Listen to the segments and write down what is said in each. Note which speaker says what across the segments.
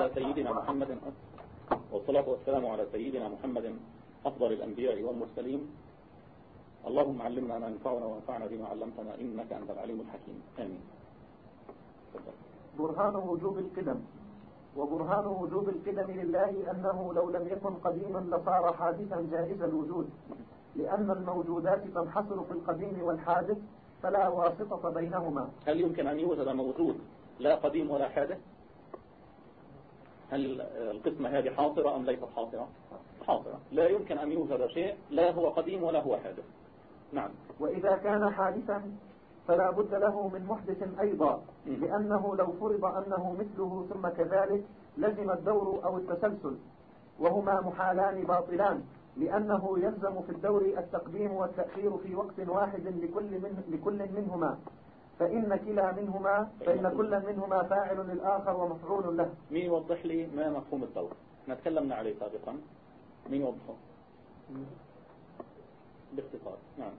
Speaker 1: على سيدنا محمد والصلاة والسلام على سيدنا محمد أفضل الأنبياء والمرسلين. اللهم علمنا ما ينفعنا وانفعنا بما علمتنا إنك أنت العليم الحكيم. آمين.
Speaker 2: برهان وجوب القدم. وبرهان وجوب القدم لله أنه لو لم يكن قديما لصار حادثا جائز الوجود. لأن الموجودات تنحصر في القديم والحادث فلا واسطة بينهما.
Speaker 1: هل يمكن أن يوجد موجود لا قديم ولا حادث؟ هل القسمة هذه حاصرة أم ليست حاصرة حاصرة لا يمكن أن يوجد شيء لا هو قديم ولا هو حادث. نعم.
Speaker 2: وإذا كان حادثا فلا بد له من محدث أيضا لأنه لو فرض أنه مثله ثم كذلك لزم الدور أو التسلسل وهما محالان باطلان لأنه يلزم في الدور التقديم والتأخير في وقت واحد لكل, من لكل منهما. فإن كلا منهما فإن كل منهما فاعل للآخر ومفعول له.
Speaker 1: مين يوضح لي ما مفهوم الدور إحنا تكلمنا عليه سابقا. مين يوضحه؟ باختصار. نعم.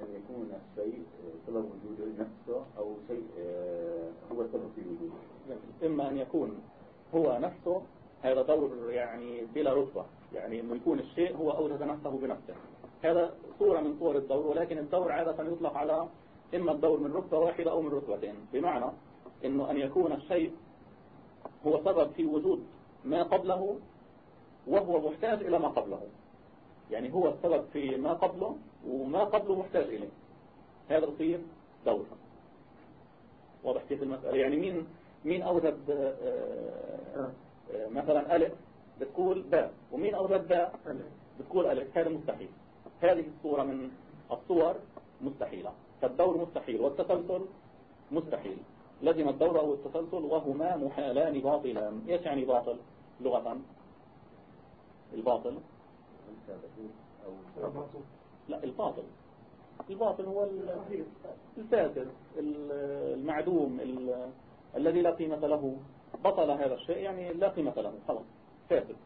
Speaker 3: أن يكون الشيء سبب وجوده نفسه أو شيء آه، هو سبب في وجوده.
Speaker 1: إما أن يكون هو نفسه هذا دور يعني بلا رتبة. يعني أنه يكون الشيء هو أوجد نفسه بنفسه. هذا صورة من صور الدور ولكن الدور عادة يطلق على إما الدور من رتبة واحدة أو من رتبتين. بمعنى أنه أن يكون الشيء هو سبب في وجود ما قبله وهو محتاج إلى ما قبله. يعني هو السبب في ما قبله وما قبله محتاج إليه. هذا يصير دور. واضح كيف المسألة؟ يعني مين مين أوجد آه، آه، مثلا ألف بتقول باء ومين أوجد باء؟ بتقول ألف. هذا مستحيل. هذه الصورة من الصور مستحيلة. فالدور مستحيل والتسلسل مستحيل. لزم الدور أو التسلسل وهما محالان باطلان. إيش يعني باطل؟ لغة. الباطل. لا الباطل. الباطل هو الفاسد المعدوم الذي لا قيمة له. بطل هذا الشيء يعني لا قيمة له. خلاص فاسد.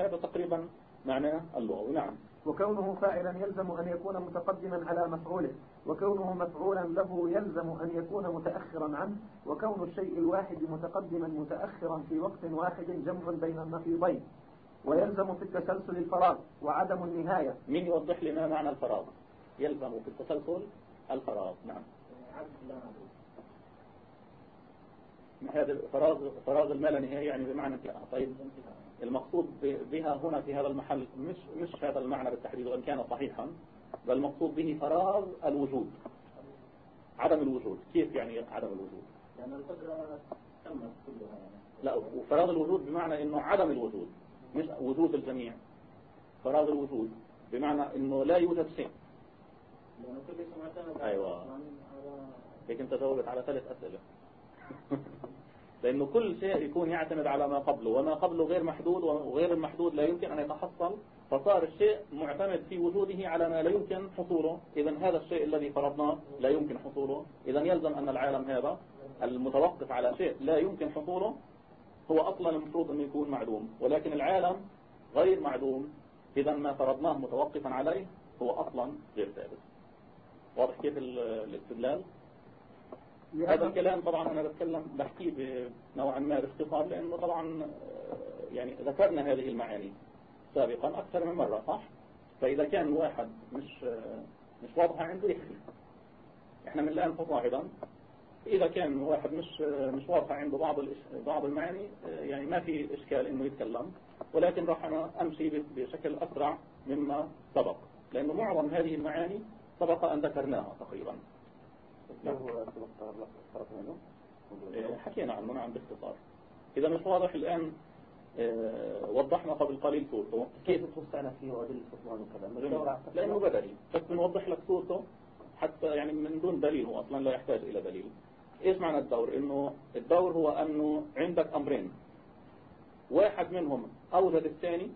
Speaker 1: هذا تقريبا معناه اللغوي نعم.
Speaker 2: وكونه فاعلا يلزم أن يكون متقدما على مفعوله وكونه مفعولا له يلزم أن يكون متأخرا عنه وكون الشيء الواحد متقدما متأخرا في وقت واحد جمع بين النقيضين. ويلزم في التسلسل الفراغ وعدم النهاية.
Speaker 1: مين يوضح لنا معنى الفراغ؟ يلزم في التسلسل الفراغ نعم. هذا فراغ فراغ المال نهائي يعني بمعنى طيب. المقصود بها هنا في هذا المحل مش مش هذا المعنى بالتحديد وإن كان صحيحا بل المقصود به فراغ الوجود. عدم الوجود. كيف يعني عدم الوجود؟
Speaker 4: يعني القدرة تمت كلها يعني.
Speaker 1: لا وفراغ الوجود بمعنى إنه عدم الوجود مش وجود الجميع. فراغ الوجود بمعنى إنه لا يوجد شيء.
Speaker 4: لأنه كل. على
Speaker 1: هيك انت جاوبت على ثلاث أسئلة. لأنه كل شيء يكون يعتمد على ما قبله وما قبله غير محدود وغير المحدود لا يمكن أن يتحصل فصار الشيء معتمد في وجوده على ما لا يمكن حصوله. إذا هذا الشيء الذي فرضناه لا يمكن حصوله. إذا يلزم أن العالم هذا المتوقف على شيء لا يمكن حصوله هو أصلا المفروض أن يكون معدوم. ولكن العالم غير معدوم. إذا ما فرضناه متوقفا عليه هو أصلا غير ثابت. واضح كيف الاستدلال؟ هذا الكلام طبعا أنا بتكلم بحكيه نوعا ما باختصار لأنه طبعا آه، يعني ذكرنا هذه المعاني سابقا أكثر من مرة صح؟ فإذا كان واحد مش آه، مش واضحة عنده يحكي إحنا من الآن فصاعدا إذا كان واحد مش آه، مش واضحة عنده بعض بعض المعاني يعني ما في إشكال إنه يتكلم ولكن راح أنا أمشي بشكل أسرع مما سبق لأنه معظم هذه المعاني سبق أن ذكرناها تقريبا. إيه، حكينا عنه نعم باختصار. إذا مش واضح الآن آه وضحنا قبل قليل صورته.
Speaker 3: كيف توسعنا فيه وأدل الفطمان وكذا؟
Speaker 1: لأنه بدلي بس بنوضح لك صورته حتى يعني من دون دليل هو أصلا لا يحتاج إلى دليل. إيش معنى الدور؟ إنه الدور هو أنه عندك أمرين. واحد منهم أوجد الثاني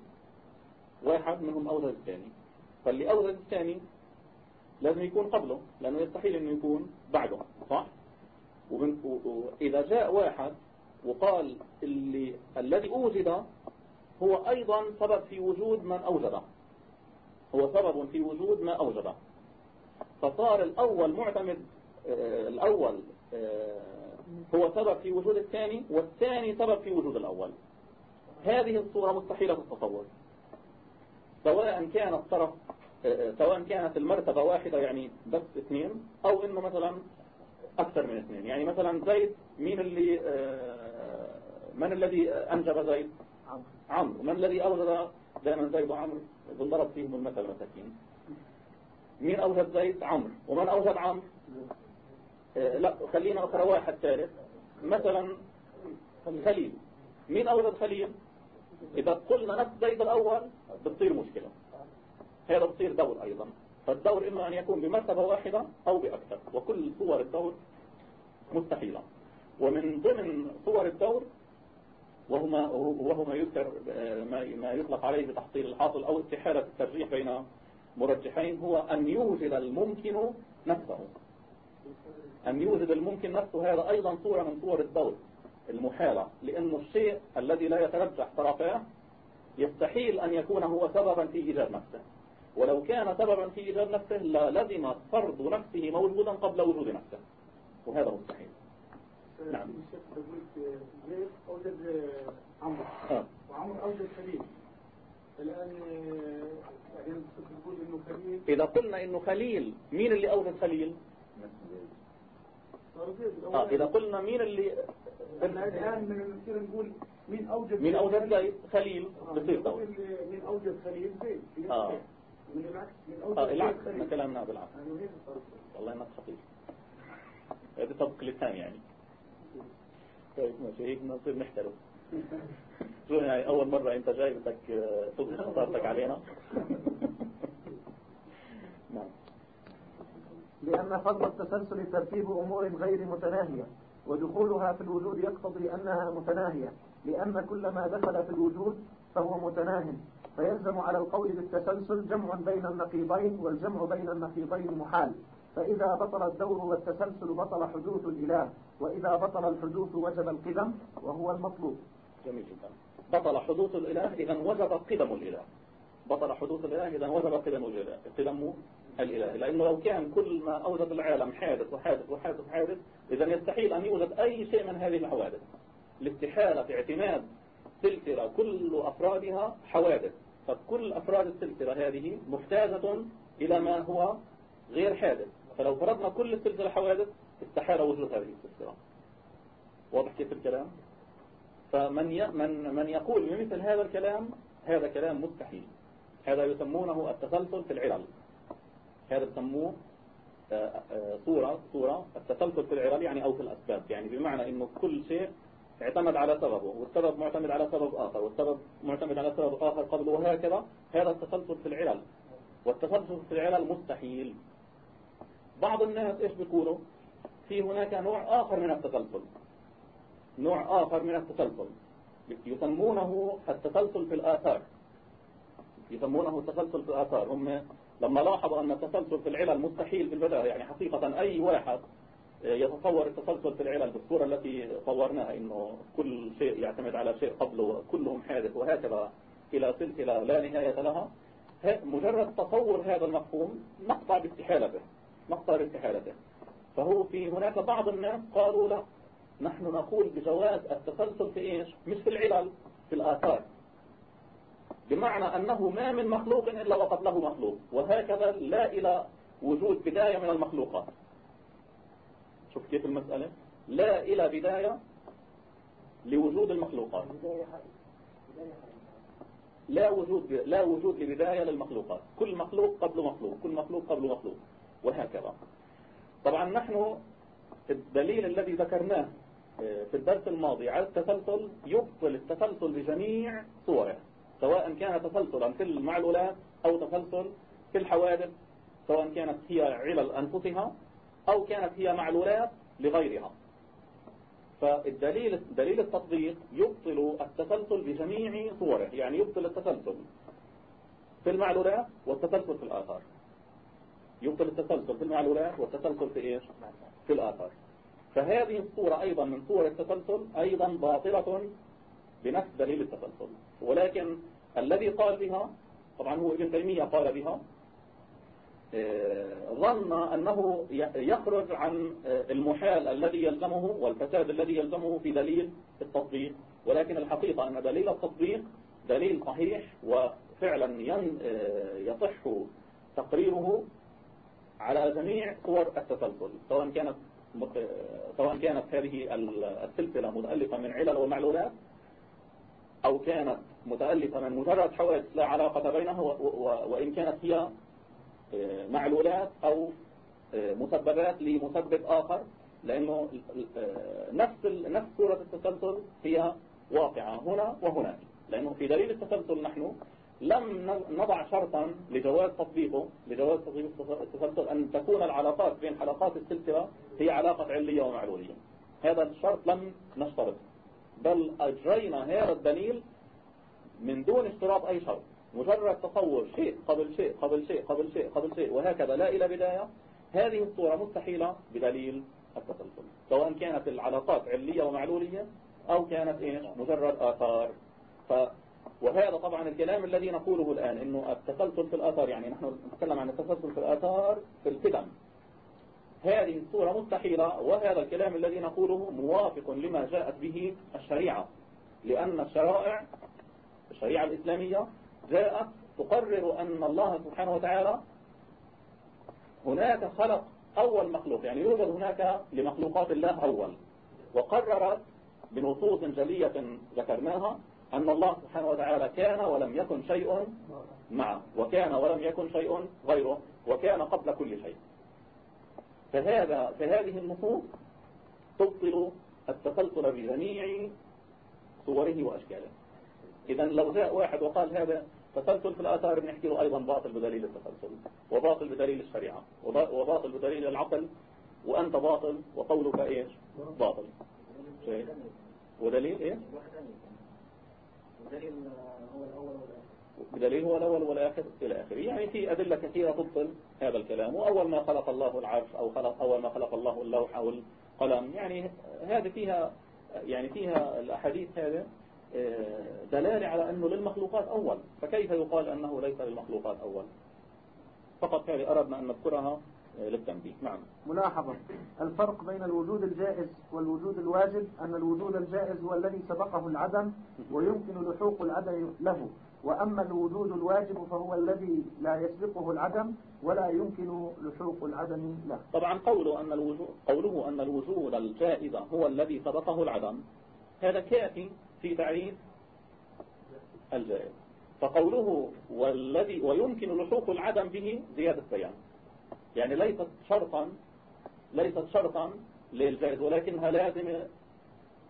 Speaker 1: واحد منهم أوجد الثاني. فاللي أوجد الثاني لازم يكون قبله لأنه يستحيل أنه يكون بعده صح؟ وإذا جاء واحد وقال اللي الذي أوجد هو أيضا سبب في وجود من أوجده هو سبب في وجود ما أوجده فصار الأول معتمد آه، الأول آه، هو سبب في وجود الثاني والثاني سبب في وجود الأول. هذه الصورة مستحيلة التصور. سواء كان الطرف سواء كانت المرتبة واحدة يعني بس اثنين أو إنه مثلا أكثر من اثنين. يعني مثلا زيد مين اللي من الذي أنجب زيد؟ عمرو. من الذي أوجد دائما زيد وعمرو؟ ضرب فيهم المثل مساكين مين أوجد زيد؟ عمرو. ومن أوجد عمرو؟ لا خلينا أخرى واحد ثالث. مثلا خليل. مين أوجد خليل؟ إذا قلنا نفس زيد الأول بتصير مشكلة. هذا بصير دور أيضا. فالدور إما أن يكون بمرتبة واحدة أو بأكثر. وكل صور الدور مستحيلة. ومن ضمن صور الدور وهو ما, وهو ما يذكر ما يطلق عليه بتحصيل الحاصل أو استحالة الترجيح بين مرجحين هو أن يوجد الممكن نفسه. أن يوجد الممكن نفسه. هذا أيضا صورة من صور الدور المحالة. لأن الشيء الذي لا يترجح طرفاه يستحيل أن يكون هو سببا في إيجاد نفسه. ولو كان سببا في إيجاد نفسه لازم فرض نفسه موجودا قبل وجود نفسه وهذا مستحيل نعم
Speaker 5: زيد أوجد عمرو. وعمرو أوجد خليل الآن إنه خليل
Speaker 1: إذا قلنا إنه خليل مين اللي أوجد خليل آه. إذا قلنا مين اللي
Speaker 5: الآن من نصير نقول مين أوجد
Speaker 1: مين أوجد زيد خليل بصير
Speaker 5: مين أوجد خليل زيد
Speaker 1: آه.
Speaker 5: من العكس.
Speaker 1: إحنا كلامنا بالعكس. والله إنك خطير. هذا طبق لسان يعني. طيب ماشي. هيك نصير نحترم. شو يعني أول مرة أنت جاي بدك آه، تظهر خطارتك علينا؟ نعم.
Speaker 2: لأن فضل التسلسل ترتيب أمور غير متناهية ودخولها في الوجود يقتضي أنها متناهية. لأن كل ما دخل في الوجود فهو متناه. فيلزم على القول بالتسلسل جمع بين النقيضين والجمع بين النقيضين محال. فإذا بطل الدور والتسلسل بطل حدوث الإله وإذا بطل الحدوث وجب القدم وهو المطلوب.
Speaker 1: جميل جدا. بطل حدوث الإله إذا وجب قدم الإله. بطل حدوث الإله إذا وجب قدم الإله. قدم الإله. لأنه لو كان كل ما أوجد العالم حادث وحادث وحادث وحادث إذا يستحيل أن يوجد أي شيء من هذه الحوادث. الاستحالة في اعتماد سلسلة كل أفرادها حوادث. فكل أفراد السلسلة هذه محتاجة إلى ما هو غير حادث. فلو فرضنا كل السلسلة حوادث استحال وجود هذه السلسلة. واضح كيف الكلام؟ فمن. من من يقول بمثل هذا الكلام هذا كلام مستحيل. هذا يسمونه التسلسل في العلل هذا يسموه آه، آه، صورة صورة التسلسل في العلل يعني أو في الأسباب. يعني بمعنى إنه كل شيء اعتمد على سببه والسبب معتمد على سبب آخر والسبب معتمد على سبب آخر قبله وهكذا هذا التسلسل في العلل. والتسلسل في العلل مستحيل. بعض الناس إيش بيقولوا؟ في هناك نوع آخر من التسلسل. نوع آخر من التسلسل. يسمونه التسلسل في الآثار. يسمونه التسلسل في الآثار. هم لما لاحظوا أن التسلسل في العلل مستحيل في البداية يعني حقيقة أي واحد يتصور التسلسل في العلل بالصورة التي صورناها إنه كل شيء يعتمد على شيء قبله كلهم حادث وهكذا إلى سلسلة لا نهاية لها. مجرد تصور هذا المفهوم نقطع باستحالته نقطع باستحالته فهو في هناك بعض الناس قالوا لا نحن نقول بجواز التسلسل في إيش؟ مش في العلل في الآثار. بمعنى أنه ما من مخلوق إلا وقد له مخلوق وهكذا لا إلى وجود بداية من المخلوقات. شوف كيف المسألة لا إلى بداية لوجود المخلوقات. لا وجود لا وجود لبداية للمخلوقات. كل مخلوق قبل مخلوق كل مخلوق قبل مخلوق وهكذا. طبعا نحن الدليل الذي ذكرناه في الدرس الماضي على التسلسل يبطل التسلسل بجميع صوره سواء كان تسلسلا في المعلولات أو تسلسل في الحوادث سواء كانت هي علل أنفسها أو كانت هي معلولات لغيرها. فالدليل دليل التطبيق يبطل التسلسل بجميع صوره يعني يبطل التسلسل في المعلولات والتسلسل في الآثار يبطل التسلسل في المعلولات والتسلسل في إيش؟ في الآثار فهذه الصورة أيضا من صور التسلسل أيضا باطلة بنفس دليل التسلسل. ولكن الذي قال بها طبعا هو ابن تيمية قال بها ظن أنه يخرج عن آه، المحال الذي يلزمه والفساد الذي يلزمه في دليل التطبيق. ولكن الحقيقة أن دليل التطبيق دليل صحيح وفعلا يصح تقريره على جميع صور التسلسل سواء كانت سواء كانت هذه السلسلة متألفة من علل ومعلولات أو كانت متألفة من مجرد حوادث لا علاقة بينها وإن كانت هي آه، معلولات أو آه، مسببات لمسبب آخر لأنه آه، نفس نفس صورة التسلسل هي واقعة هنا وهناك. لأنه في دليل التسلسل نحن لم نضع شرطا لجواز تطبيقه لجواز تطبيق التسلسل أن تكون العلاقات بين حلقات السلسلة هي علاقة علية ومعلولية. هذا الشرط لم نشترط بل أجرينا هذا الدليل من دون اشتراط أي شرط. مجرد تصور شيء قبل شيء قبل شيء قبل شيء قبل شيء وهكذا لا إلى بداية. هذه الصورة مستحيلة بدليل التسلسل سواء كانت العلاقات علية ومعلولية أو كانت إيش؟ مجرد آثار. ف وهذا طبعا الكلام الذي نقوله الآن إنه التسلسل في الآثار يعني نحن نتكلم عن التسلسل في الآثار في القدم هذه الصورة مستحيلة وهذا الكلام الذي نقوله موافق لما جاءت به الشريعة لأن الشرائع الشريعة الإسلامية جاءت تقرر أن الله سبحانه وتعالى هناك خلق أول مخلوق يعني يوجد هناك لمخلوقات الله أول. وقررت بنصوص جلية ذكرناها أن الله سبحانه وتعالى كان ولم يكن شيء معه وكان ولم يكن شيء غيره وكان قبل كل شيء. فهذا فهذه النصوص تبطل التسلسل بجميع صوره وأشكاله. إذا لو جاء واحد وقال هذا تسلسل في الآثار بنحكي له أيضا باطل بدليل التسلسل وباطل بدليل الشريعة وباطل بدليل العقل وأنت باطل وقولك إيش؟ باطل. شيء. ودليل إيش؟ بدليل هو الأول والآخر بدليل هو الأول والآخر إلى آخره. يعني في أدلة كثيرة تبطل هذا الكلام وأول ما خلق الله العرش أو خلق أول ما خلق الله اللوح أو القلم يعني هذه فيها يعني فيها الأحاديث هذا آه، دلالة على أنه للمخلوقات أول. فكيف يقال أنه ليس للمخلوقات أول؟ فقط هذه أردنا أن نذكرها للتنبيه. نعم.
Speaker 2: ملاحظة. الفرق بين الوجود الجائز والوجود الواجب أن الوجود الجائز هو الذي سبقه العدم ويمكن لحوق العدم له. وأما الوجود الواجب فهو الذي لا يسبقه العدم ولا يمكن لحوق العدم له.
Speaker 1: طبعا قوله أن الوجود, قوله أن الوجود الجائز هو الذي سبقه العدم هذا كافي في تعريف الجائز. فقوله والذي ويمكن لحوق العدم به زيادة بيان يعني ليست شرطا ليست شرطا للجائز ولكنها لازمة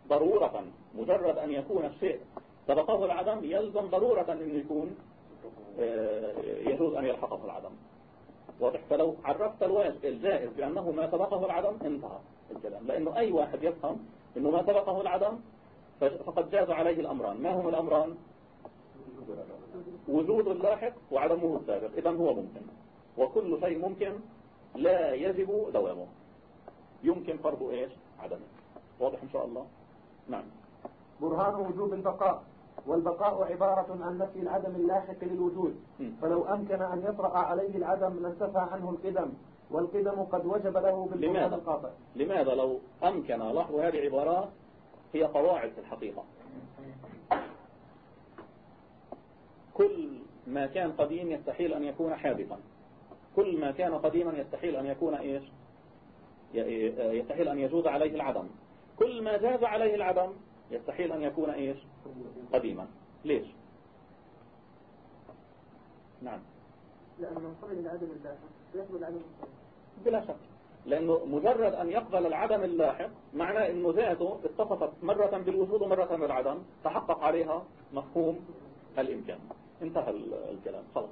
Speaker 1: ضرورة مجرد أن يكون الشيء سبقه العدم يلزم ضرورة أن يكون آه، يجوز أن يلحقه العدم. واضح؟ فلو عرفت الواجب الجائز بأنه ما سبقه العدم انتهى الكلام. لأنه أي واحد يفهم أنه ما سبقه العدم فقد جاز عليه الأمران. ما هم الأمران؟ وجود اللاحق وعدمه السابق. إذا هو ممكن. وكل شيء ممكن لا يجب دوامه. يمكن فرض إيش؟ عدمه. واضح إن شاء الله؟ نعم.
Speaker 2: برهان وجوب البقاء. والبقاء عبارة عن نفي العدم اللاحق للوجود. فلو أمكن أن يطرأ عليه العدم لانتفى عنه القدم. والقدم قد وجب له بالبرهان القاطع.
Speaker 1: لماذا لو أمكن لاحظوا هذه عبارات هي قواعد في الحقيقة. كل ما كان قديم يستحيل أن يكون حادثا. كل ما كان قديما يستحيل أن يكون إيش؟ يستحيل أن يجوز عليه العدم. كل ما جاز عليه العدم يستحيل أن يكون إيش؟ قديما. ليش؟ نعم.
Speaker 2: لأنه قبل العدم اللاحق يقبل العدم
Speaker 1: بلا شك. لأنه مجرد أن يقبل العدم اللاحق معناه أنه ذاته اتصفت مرة بالوجود ومرة بالعدم تحقق عليها مفهوم الإمكان. انتهى الكلام. خلاص.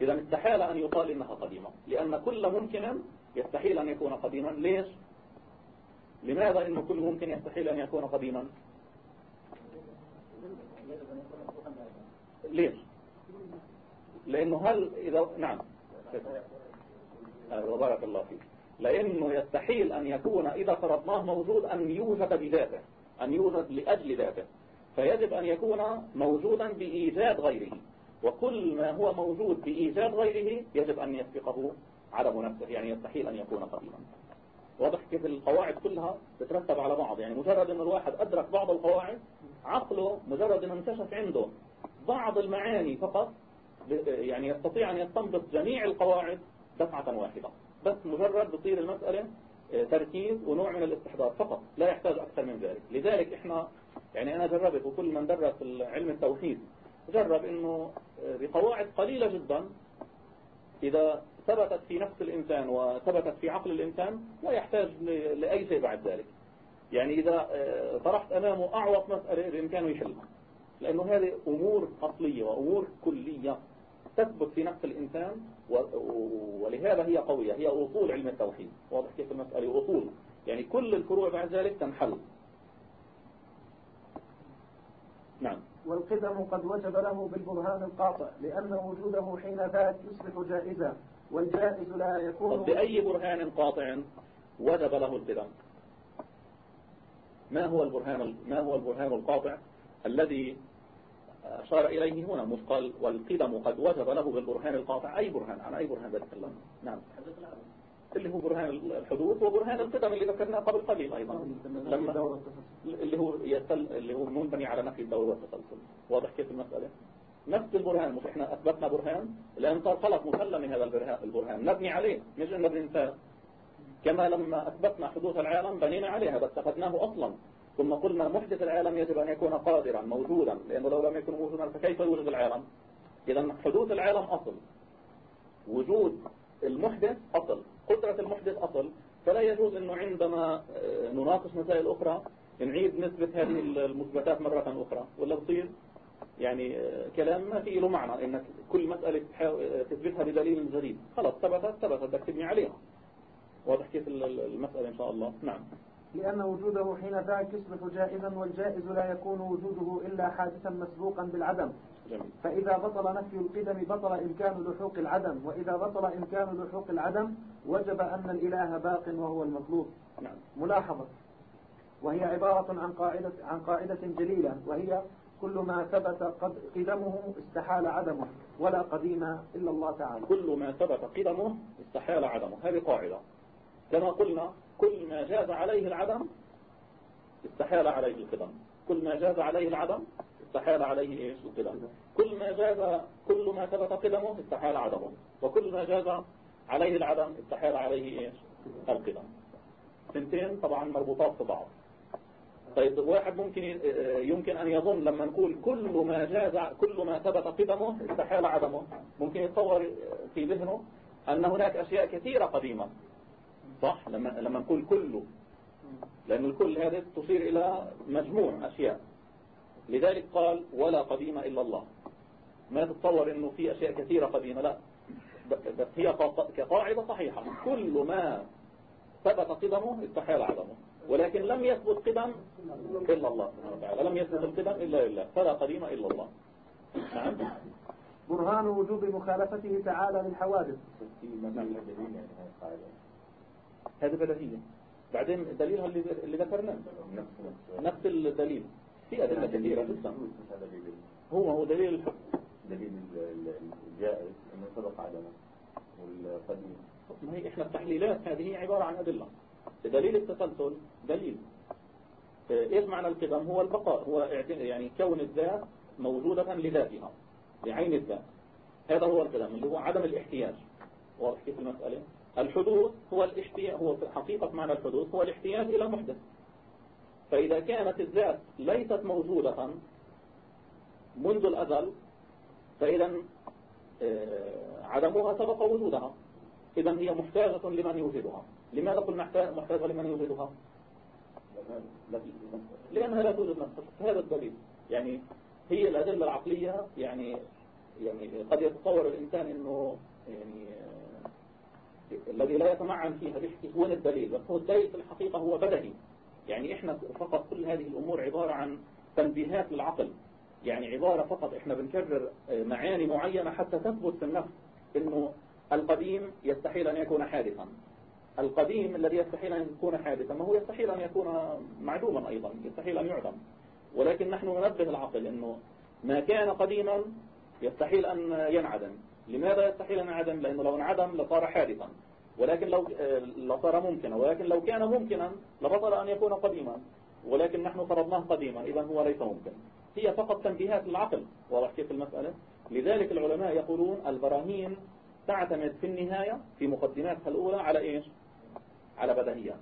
Speaker 1: إذا استحال أن يقال إنها قديمة لأن كل ممكن يستحيل أن يكون قديما. ليش؟ لماذا إنه كل ممكن يستحيل أن يكون قديما؟ ليش؟ لأنه هل إذا نعم. وبارك الله فيك. لأنه يستحيل أن يكون إذا فرضناه موجود أن يوجد بذاته أن يوجد لأجل ذاته. فيجب أن يكون موجودا بإيجاد غيره. وكل ما هو موجود بإيجاد غيره يجب أن يسبقه عدم نفسه يعني يستحيل أن يكون قديما واضح كيف القواعد كلها تترتب على بعض. يعني مجرد أن الواحد أدرك بعض القواعد عقله مجرد أن انكشف عنده بعض المعاني فقط يعني يستطيع أن يستنبط جميع القواعد دفعة واحدة. بس مجرد بصير المسألة آه، تركيز ونوع من الاستحضار فقط لا يحتاج أكثر من ذلك. لذلك إحنا يعني أنا جربت وكل من درس علم التوحيد جرب أنه آه، بقواعد قليلة جدا إذا ثبتت في نفس الإنسان وثبتت في عقل الإنسان لا يحتاج لأي شيء بعد ذلك. يعني إذا آه، طرحت أمامه أعوط مسألة بإمكانه يحلها. لأنه هذه أمور أصلية وأمور كلية تثبت في نفس الإنسان ولهذا هي قوية هي أصول علم التوحيد. واضح كيف المسألة؟ أصول. يعني كل الفروع بعد ذلك تنحل. نعم.
Speaker 2: والقدم قد وجب له بالبرهان القاطع لأن وجوده حين ذاك يصبح جائزا والجائز لا يكون.
Speaker 1: بأي برهان قاطع وجب له القدم؟ ما هو البرهان ما هو البرهان القاطع الذي أشار إليه هنا مش قال والقدم قد وجب له بالبرهان القاطع. أي برهان؟ عن أي برهان بتكلم نعم. اللي هو برهان الحدوث وبرهان القدم اللي ذكرناه قبل قليل أيضا. لما اللي هو يتل اللي هو منبني على نفي الدور والتسلسل. واضح كيف المسألة؟ نفس البرهان. مش إحنا أثبتنا برهان؟ لأن صار خلص مسلم من هذا البرهان نبني عليه. مش إنه بننساه كما لما أثبتنا حدوث العالم بنينا عليها بس أخذناه أصلا. ثم قلنا محدث العالم يجب أن يكون قادرا موجودا لأنه لو لم يكن موجودا فكيف يوجد العالم؟ إذا حدوث العالم أصل. وجود المحدث أصل. قدرة المحدث أصل. فلا يجوز أنه عندما آه، نناقش مسائل أخرى نعيد نثبت هذه المثبتات مرة أخرى. ولا بصير؟ يعني آه، كلام ما فيه له معنى. انك كل مسألة آه، تثبتها بدليل جديد. خلاص ثبتت ثبتت. بدك تبني عليها. واضح كيف المسألة إن شاء الله. نعم.
Speaker 2: لأن وجوده حين ذاك يصبح جائزا والجائز لا يكون وجوده إلا حادثا مسبوقا بالعدم. جميل. فإذا بطل نفي القدم بطل إمكان لحوق العدم وإذا بطل إمكان لحوق العدم وجب أن الإله باق وهو المطلوب. نعم. ملاحظة. وهي عبارة عن قاعدة, عن قاعدة جليلة وهي كل ما ثبت قدمه استحال عدمه ولا قديم إلا الله تعالى.
Speaker 1: كل ما ثبت قدمه استحال عدمه. هذه قاعدة. كما قلنا كل ما جاز عليه العدم استحال عليه القدم. كل ما جاز عليه العدم استحال عليه إيش؟ القدم. كل ما جاز كل ما ثبت قدمه استحال عدمه. وكل ما جاز عليه العدم استحال عليه إيش؟ القدم. سنتين طبعا مربوطات في بعض طيب واحد ممكن يمكن أن يظن لما نقول كل ما جاز كل ما ثبت قدمه استحال عدمه. ممكن يتصور في ذهنه أن هناك أشياء كثيرة قديمة. صح؟ لما لما نقول كله. لأن الكل هذا تشير إلى مجموع أشياء. لذلك قال ولا قديم إلا الله. ما تتصور أنه في أشياء كثيرة قديمة؟ لا. بس هي كقاعدة صحيحة. كل ما ثبت قدمه استحال عدمه. ولكن لم يثبت قدم إلا الله سبحانه وتعالى. لم يثبت القدم إلا لله. فلا قديم إلا الله. نعم.
Speaker 2: برهان وجوب مخالفته تعالى للحوادث.
Speaker 1: هذه بديهية. بعدين دليلها اللي اللي ذكرناه؟ نفس الدليل. في أدلة كثيرة جدا هو هو دليل الحكم
Speaker 3: دليل الجائز أنه سبق عدمه. والقديم.
Speaker 1: ما هي إحنا التحليلات هذه عبارة عن أدلة. دليل التسلسل دليل. إيش معنى القدم؟ هو البقاء هو يعني كون الذات موجودة لذاتها لعين الذات. هذا هو القدم اللي هو عدم الاحتياج. واضح كيف المسألة؟ الحدوث هو الاحتياج هو حقيقة معنى الحدوث هو الاحتياج إلى محدث فإذا كانت الذات ليست موجودة منذ الأزل فإذا آه، عدمها سبق وجودها. إذا هي محتاجة لمن يوجدها. لماذا قلنا محتاجة لمن يوجدها؟ لأنها لا توجد نفسها. هذا الدليل. يعني هي الأدلة العقلية يعني يعني قد يتصور الإنسان أنه يعني الذي لا يتمعن فيها بيحكي وين الدليل هو الدليل في الحقيقة هو بدهي. يعني إحنا فقط كل هذه الأمور عبارة عن تنبيهات للعقل. يعني عبارة فقط إحنا بنكرر معاني معينة حتى تثبت في النفس إنه القديم يستحيل أن يكون حادثا. القديم الذي يستحيل أن يكون حادثا ما هو يستحيل أن يكون معدوما أيضا يستحيل أن يعدم. ولكن نحن ننبه العقل أنه ما كان قديما يستحيل أن ينعدم. لماذا يستحيل أن ينعدم لأنه لو انعدم لصار حادثا. ولكن لو لصار ممكنا. ولكن لو كان ممكنا لبطل أن يكون قديما. ولكن نحن فرضناه قديما. إذا هو ليس ممكن. هي فقط تنبيهات للعقل. واضح كيف المسألة؟ لذلك العلماء يقولون البراهين تعتمد في النهاية في مقدماتها الأولى على إيش؟ على بدهيات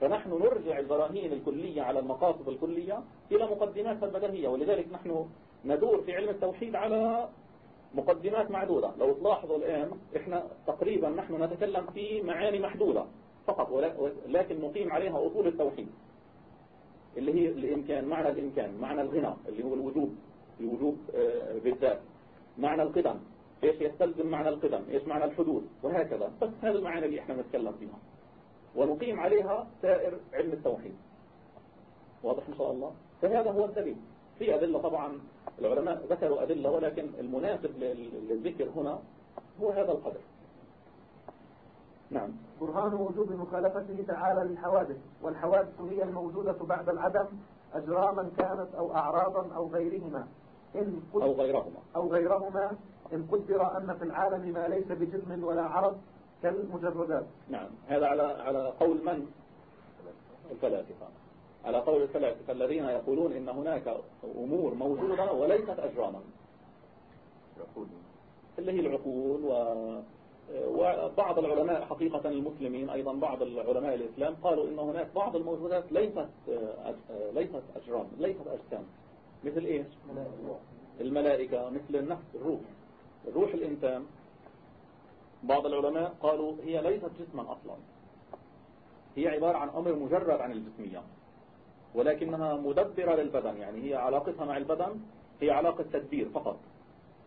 Speaker 1: فنحن نرجع البراهين الكلية على المقاصد الكلية إلى مقدماتها البدهية ولذلك نحن ندور في علم التوحيد على مقدمات معدودة. لو تلاحظوا الآن إحنا تقريبا نحن نتكلم في معاني محدودة فقط ولكن نقيم عليها أصول التوحيد اللي هي الإمكان معنى الإمكان معنى الغنى اللي هو الوجوب الوجوب آه، بالذات. معنى القدم إيش يستلزم معنى القدم إيش معنى الحدود وهكذا. بس هذه المعاني اللي إحنا نتكلم فيها. ونقيم عليها سائر علم التوحيد. واضح إن شاء الله؟ فهذا هو الدليل. في أدلة طبعا العلماء ذكروا أدلة ولكن المناسب للذكر هنا هو هذا القدر. نعم.
Speaker 2: برهان وجوب مخالفته تعالى للحوادث والحوادث هي الموجودة بعد العدم أجراما كانت أو أعراضا أو غيرهما.
Speaker 1: إن أو غيرهما.
Speaker 2: أو غيرهما إن قدر أن في العالم ما ليس بجسم ولا عرض كالمجردات.
Speaker 1: نعم. هذا على على قول من؟ الفلاسفة. على قول الفلاسفة الذين يقولون إن هناك أمور موجودة وليست أجراما. اللي هي العقول و وبعض العلماء حقيقة المسلمين أيضا بعض العلماء الإسلام قالوا إن هناك بعض الموجودات ليست ليست أجرام ليست أجسام. مثل إيش الملائكة مثل النفس الروح. روح الإنسان. بعض العلماء قالوا هي ليست جسما أصلا. هي عبارة عن أمر مجرد عن الجسمية. ولكنها مدبرة للبدن يعني هي علاقتها مع البدن هي علاقة تدبير فقط.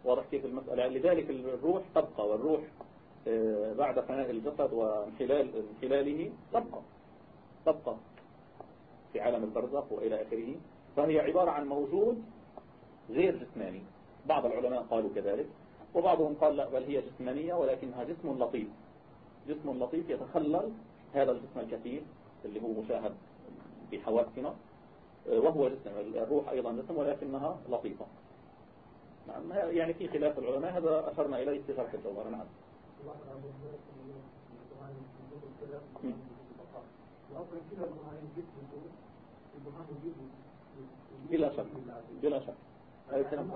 Speaker 1: واضح كيف المسألة؟ يعني لذلك الروح تبقى والروح آه، بعد فناء الجسد وانحلال انحلاله تبقى تبقى في عالم البرزخ وإلى آخره. فهي عبارة عن موجود غير جسماني. بعض العلماء قالوا كذلك وبعضهم قال لا بل هي جسمانية ولكنها جسم لطيف. جسم لطيف يتخلل هذا الجسم الكثير اللي هو مشاهد بحواسنا وهو جسم الروح أيضا جسم ولكنها لطيفة. نعم يعني في خلاف العلماء هذا أشرنا إليه في شرح الجوهر نعم. بلا شك بلا شك. هذا كلام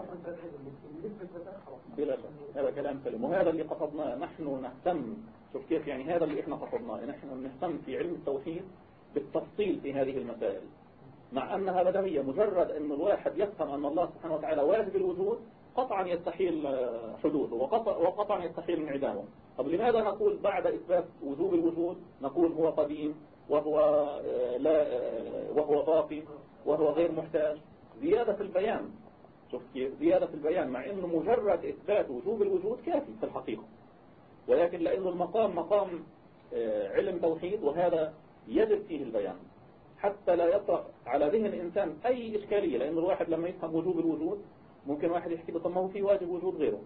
Speaker 1: بلا شك. هذا كلام سليم. وهذا اللي قصدناه نحن نهتم. شوف كيف يعني هذا اللي إحنا قصدناه. نحن نهتم في علم التوحيد بالتفصيل في هذه المسائل. مع أنها بدهية مجرد أن الواحد يفهم أن الله سبحانه وتعالى واجب الوجود قطعا يستحيل حدوثه وقطعا يستحيل انعدامه. طب لماذا نقول بعد إثبات وجوب الوجود نقول هو قديم وهو لا وهو باقي وهو غير محتاج؟ زيادة في البيان. شوف كيف زيادة في البيان مع أنه مجرد إثبات وجوب الوجود كافي في الحقيقة. ولكن لأنه المقام مقام آه، علم توحيد وهذا يجب فيه البيان حتى لا يطرأ على ذهن الإنسان أي إشكالية لأن الواحد لما يفهم وجوب الوجود ممكن واحد يحكي طب ما هو في واجب وجود غيره.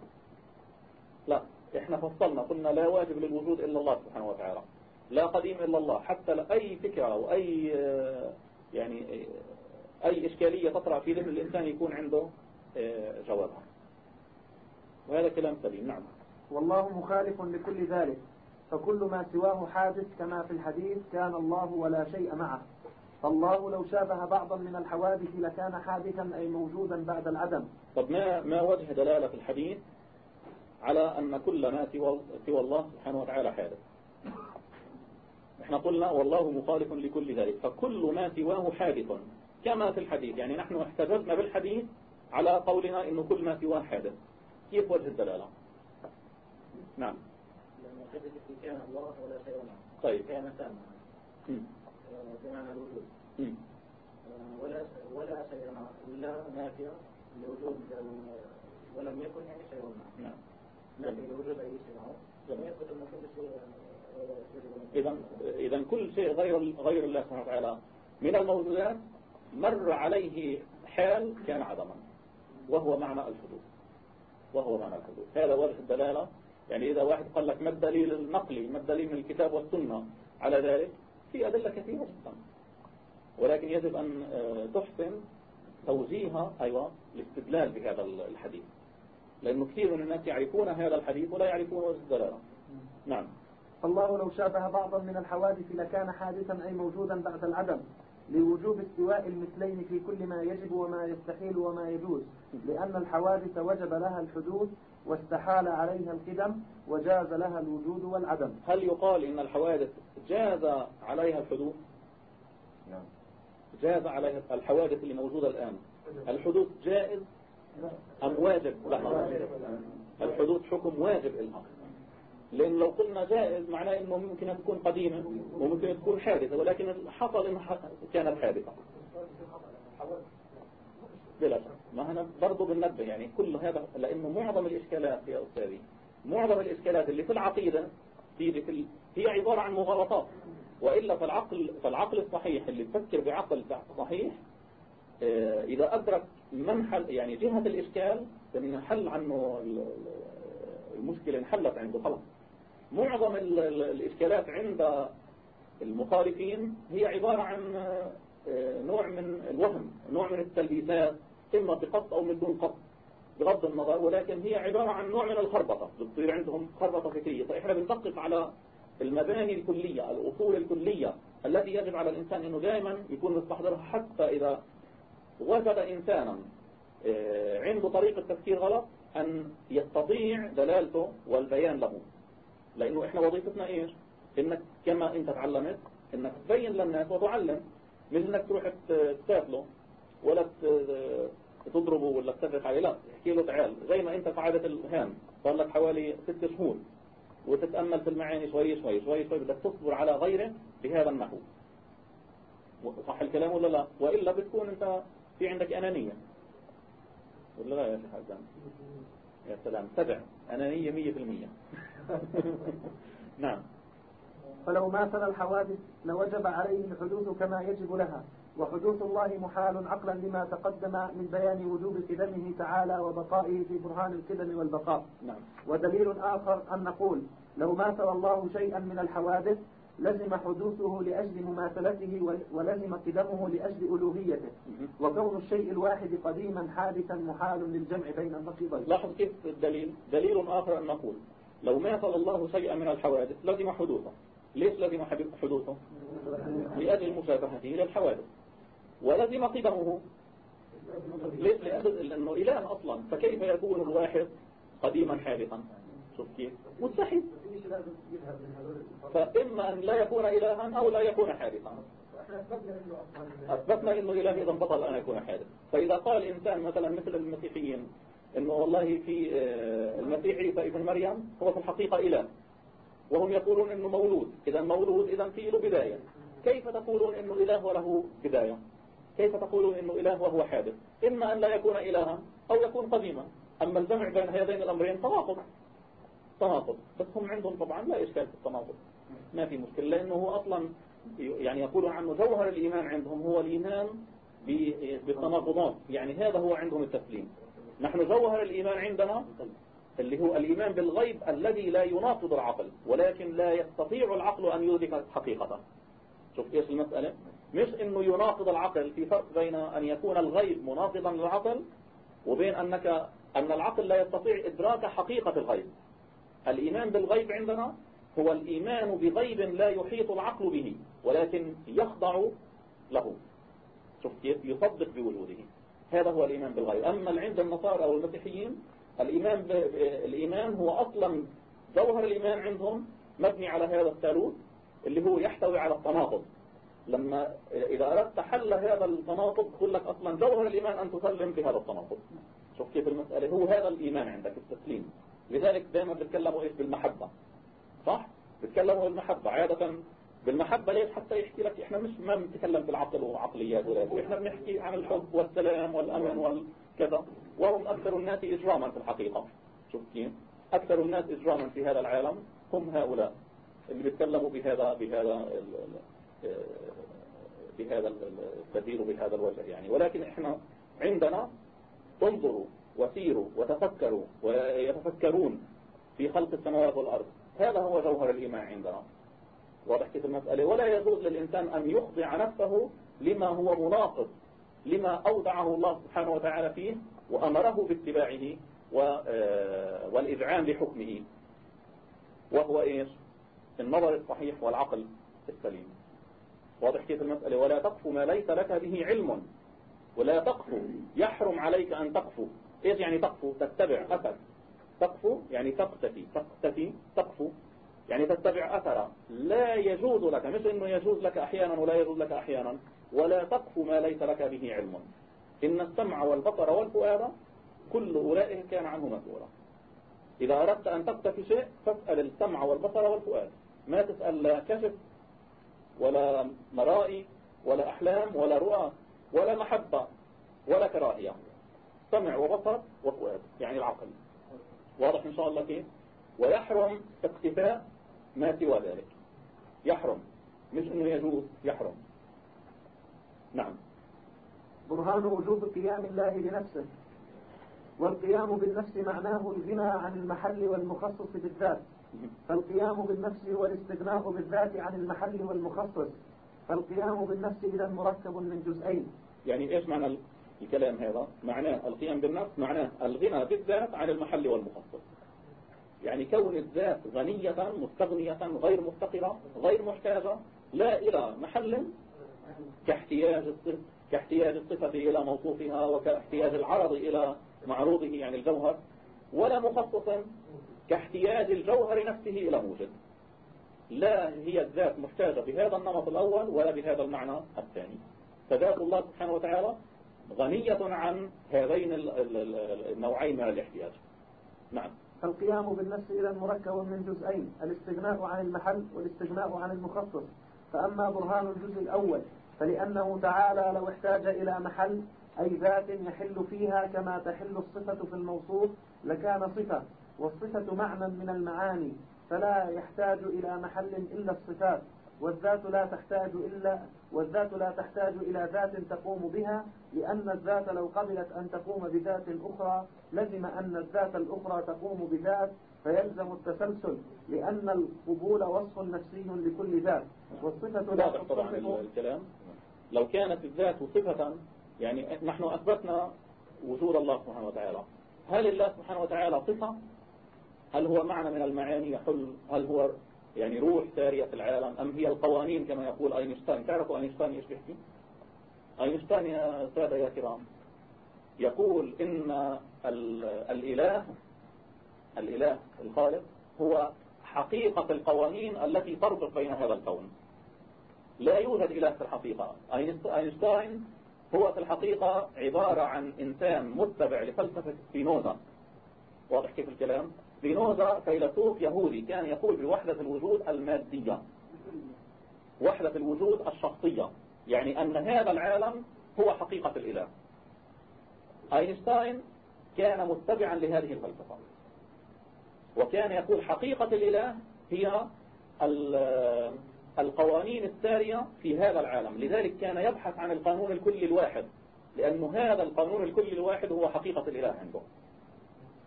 Speaker 1: لا إحنا فصلنا قلنا لا واجب للوجود إلا الله سبحانه وتعالى لا قديم إلا الله حتى أي فكرة أو أي آه، يعني آه، أي إشكالية تطرأ في ذهن الإنسان يكون عنده آه، جوابها. وهذا كلام سليم. نعم.
Speaker 2: والله مخالف لكل ذلك. فكل ما سواه حادث كما في الحديث كان الله ولا شيء معه. فالله لو شابه بعضا من الحوادث لكان حادثا أي موجودا بعد العدم.
Speaker 1: طب ما, ما وجه دلالة في الحديث على أن كل ما سوى, سوى الله سبحانه وتعالى حادث؟ إحنا قلنا والله مخالف لكل ذلك فكل ما سواه حادث. كما في الحديث يعني نحن احتجزنا بالحديث على قولنا إنه كل ما سواه حادث. كيف وجه الدلالة؟ نعم.
Speaker 4: كان الله ولا شيء
Speaker 1: طيب
Speaker 4: كان سامع بمعنى الوجود ولا ولا شيء نافع لوجود ولم يكن يعني شيء نعم. لوجود شيء لم يكن شيء
Speaker 1: إذا إذا كل شيء غير غير الله سبحانه وتعالى. من الموجودات مر عليه حال كان عدما وهو معنى الحدوث وهو معنى الحدوث هذا وجه الدلالة. يعني إذا واحد قال لك ما الدليل النقلي ما الدليل من الكتاب والسنة على ذلك في أدلة كثيرة جدا. ولكن يجب أن آه، تحسن توجيه أيوة الاستدلال بهذا الحديث. لأنه كثير من الناس يعرفون هذا الحديث ولا يعرفون وجه الدلالة. نعم.
Speaker 2: الله لو شابه بعضا من الحوادث لكان حادثا أي موجودا بعد العدم لوجوب استواء المثلين في كل ما يجب وما يستحيل وما يجوز لأن الحوادث وجب لها الحدوث واستحال عليها القدم وجاز لها الوجود والعدم.
Speaker 1: هل يقال إن الحوادث جاز عليها الحدوث؟
Speaker 3: نعم.
Speaker 1: جاز عليها الحوادث اللي موجودة الآن. الحدوث جائز أم واجب؟ لها الحدوث حكم واجب لها لأن لو قلنا جائز معناه أنه ممكن تكون قديمة وممكن تكون حادثة ولكن حصل أنها كانت حادثة. بلا شك ما هنا برضه بننبه يعني كل هذا لأنه معظم الإشكالات يا أستاذي معظم الإشكالات اللي في العقيدة تيجي في هي عبارة عن مغالطات. وإلا فالعقل فالعقل الصحيح اللي بفكر بعقل صحيح آه، إذا أدرك من حل يعني جهة الإشكال حل عنه المشكلة انحلت عنده خلاص. معظم الإشكالات عند المخالفين هي عبارة عن آه، نوع من الوهم نوع من التلبيسات إما بقصد أو من دون قصد بغض النظر ولكن هي عبارة عن نوع من الخربطة. بتصير عندهم خربطة فكرية. فإحنا بندقق على المباني الكلية الأصول الكلية التي يجب على الإنسان أنه دائما يكون مستحضرها حتى إذا وجد إنسانا آه، عنده طريقة تفكير غلط أن يستطيع دلالته والبيان له. لأنه إحنا وظيفتنا إيش؟ إنك كما أنت تعلمت إنك تبين للناس وتعلم مش إنك تروح تسافله ولا تضربه ولا تسرق عليه؟ لا تحكي له تعال. زي ما أنت قاعدة الهام صار لك حوالي ست شهور وتتأمل في المعاني شوي شوي شوي شوي. بدك تصبر على غيره بهذا النحو. صح الكلام ولا لا؟ وإلا بتكون أنت في عندك أنانية. ولا لا يا شيخ حسان يا سلام. سبع. أنانية مية في المية. نعم.
Speaker 2: فلو ماثل الحوادث لوجب عليه الحدوث كما يجب لها. وحدوث الله محال عقلا لما تقدم من بيان وجوب قدمه تعالى وبقائه في برهان القدم والبقاء.
Speaker 1: نعم.
Speaker 2: ودليل آخر أن نقول لو ماثل الله شيئا من الحوادث لزم حدوثه لأجل مماثلته ولزم قدمه لأجل ألوهيته. وكون الشيء الواحد قديما حادثا محال للجمع بين النقيضين.
Speaker 1: لاحظ كيف الدليل؟ دليل آخر أن نقول لو ماثل الله شيئا من الحوادث لزم حدوثه. ليش لزم حدوثه؟ لأجل مشابهته للحوادث ولزم قدمه لأنه إله أصلا. فكيف يكون الواحد قديما حادثا شوف كيف. مستحيل. فإما أن لا يكون إلها أو لا يكون حادثا أثبتنا أنه إله إذا بطل أن يكون حادث فإذا قال إنسان مثلا مثل المسيحيين أنه والله في آه، المسيح عيسى ابن مريم هو في الحقيقة إله. وهم يقولون أنه مولود. إذا مولود إذا في له بداية. كيف تقولون أنه إله وله بداية؟ كيف تقولون أنه إله وهو حادث؟ إما أن لا يكون إلها أو يكون قديما. أما الجمع بين هذين الأمرين تناقض. تناقض. بس هم عندهم طبعا لا إشكال في التناقض. ما في مشكلة لأنه هو أصلا يعني يقولون عنه جوهر الإيمان عندهم هو الإيمان بالتناقضات. يعني هذا هو عندهم التسليم. نحن جوهر الإيمان عندنا اللي هو الإيمان بالغيب الذي لا يناقض العقل ولكن لا يستطيع العقل أن يدرك حقيقته شوف إيش المسألة؟ مش إنه يناقض العقل في فرق بين أن يكون الغيب مناقضا للعقل وبين أنك أن العقل لا يستطيع إدراك حقيقة الغيب. الإيمان بالغيب عندنا هو الإيمان بغيب لا يحيط العقل به ولكن يخضع له. شوف كيف يصدق بوجوده. هذا هو الإيمان بالغيب. أما عند النصارى أو المسيحيين الإيمان, الإيمان هو أصلا جوهر الإيمان عندهم مبني على هذا الثالوث اللي هو يحتوي على التناقض. لما إذا أردت حل هذا التناقض تقول لك أصلا جوهر الإيمان أن تسلم في هذا التناقض. شوف كيف المسألة هو هذا الإيمان عندك التسليم. لذلك دائما بتكلموا إيش؟ بالمحبة. صح؟ بتكلموا بالمحبة. عادة بالمحبة ليش؟ حتى يحكي لك إحنا مش ما بنتكلم بالعقل وعقليات ولا إحنا بنحكي عن الحب والسلام والأمن والكذا. وهم أكثر الناس إجراما في الحقيقة. شوف كيف؟ أكثر الناس إجراما في هذا العالم هم هؤلاء اللي بيتكلموا بهذا بهذا بهذا البديل بهذا الوجه يعني. ولكن إحنا عندنا انظروا وسيروا وتفكروا ويتفكرون في خلق السماوات والأرض. هذا هو جوهر الإيمان عندنا. واضح كيف المسألة؟ ولا يجوز للإنسان أن يخضع نفسه لما هو مناقض لما أودعه الله سبحانه وتعالى فيه وأمره باتباعه آه، والإذعان لحكمه. وهو إيش؟ النظر الصحيح والعقل السليم. واضح كيف المسألة؟ ولا تقف ما ليس لك به علم. ولا تقف. يحرم عليك أن تقف. إيش يعني تقف؟ تتبع أثر. تقف يعني تقتفي. تقتفي. تقف يعني تتبع أثر. لا يجوز لك. مش إنه يجوز لك أحيانا ولا يجوز لك أحيانا. ولا تقف ما ليس لك به علم. إن السمع والبصر والفؤاد كل أولئك كان عنه مسؤولا. إذا أردت أن تقتفي شيء فاسأل السمع والبصر والفؤاد. ما تسأل كشف ولا مرائي ولا أحلام ولا رؤى ولا محبة ولا كراهية. سمع وبصر وفؤاد يعني العقل. واضح إن شاء الله كيف؟ ويحرم اقتفاء ما سوى ذلك. يحرم. مش إنه يجوز يحرم. نعم.
Speaker 2: برهان وجوب قيام الله بنفسه. والقيام بالنفس معناه الغنى عن المحل والمخصص بالذات. فالقيام بالنفس هو الاستغناء بالذات عن المحل والمخصص فالقيام بالنفس إذا مركب من جزئين.
Speaker 1: يعني إيش معنى الكلام هذا؟ معناه القيام بالنفس معناه الغنى بالذات عن المحل والمخصص. يعني كون الذات غنية مستغنية غير مفتقرة غير محتاجة لا إلى محل كاحتياج كاحتياج الصفة إلى موصوفها وكاحتياج العرض إلى معروضه يعني الجوهر ولا مخصصا كاحتياج الجوهر نفسه إلى موجد لا هي الذات محتاجة بهذا النمط الأول ولا بهذا المعنى الثاني. فذات الله سبحانه وتعالى غنية عن هذين النوعين من الاحتياج. نعم.
Speaker 2: فالقيام بالنفس إذا مركب من جزئين الاستغناء عن المحل والاستغناء عن المخصص. فأما برهان الجزء الأول فلأنه تعالى لو احتاج إلى محل أي ذات يحل فيها كما تحل الصفة في الموصوف لكان صفة. والصفة معنى من المعاني فلا يحتاج إلى محل إلا الصفات والذات لا تحتاج إلا والذات لا تحتاج إلى ذات تقوم بها لأن الذات لو قبلت أن تقوم بذات أخرى لزم أن الذات الأخرى تقوم بذات فيلزم التسلسل لأن القبول وصف نفسي لكل ذات.
Speaker 1: والصفة لا طبعا الكلام. لو كانت الذات صفة يعني نحن أثبتنا وجود الله سبحانه وتعالى. هل الله سبحانه وتعالى صفة؟ هل هو معنى من المعاني يحل؟ هل هو يعني روح سارية في العالم أم هي القوانين كما يقول أينشتاين؟ تعرفوا أينشتاين إيش بيحكي؟ أينشتاين يا سادة يا كرام يقول إن الإله الإله الخالق هو حقيقة القوانين التي تربط بين هذا الكون. لا يوجد إله في الحقيقة. أينشتاين هو في الحقيقة عبارة عن إنسان متبع لفلسفة سبينوزا. واضح كيف الكلام؟ سبينوزا فيلسوف يهودي كان يقول بوحدة الوجود المادية. وحدة الوجود الشخصية. يعني أن هذا العالم هو حقيقة الإله. أينشتاين كان متبعا لهذه الفلسفة. وكان يقول حقيقة الإله هي القوانين السارية في هذا العالم. لذلك كان يبحث عن القانون الكلي الواحد. لأن هذا القانون الكلي الواحد هو حقيقة الإله عنده.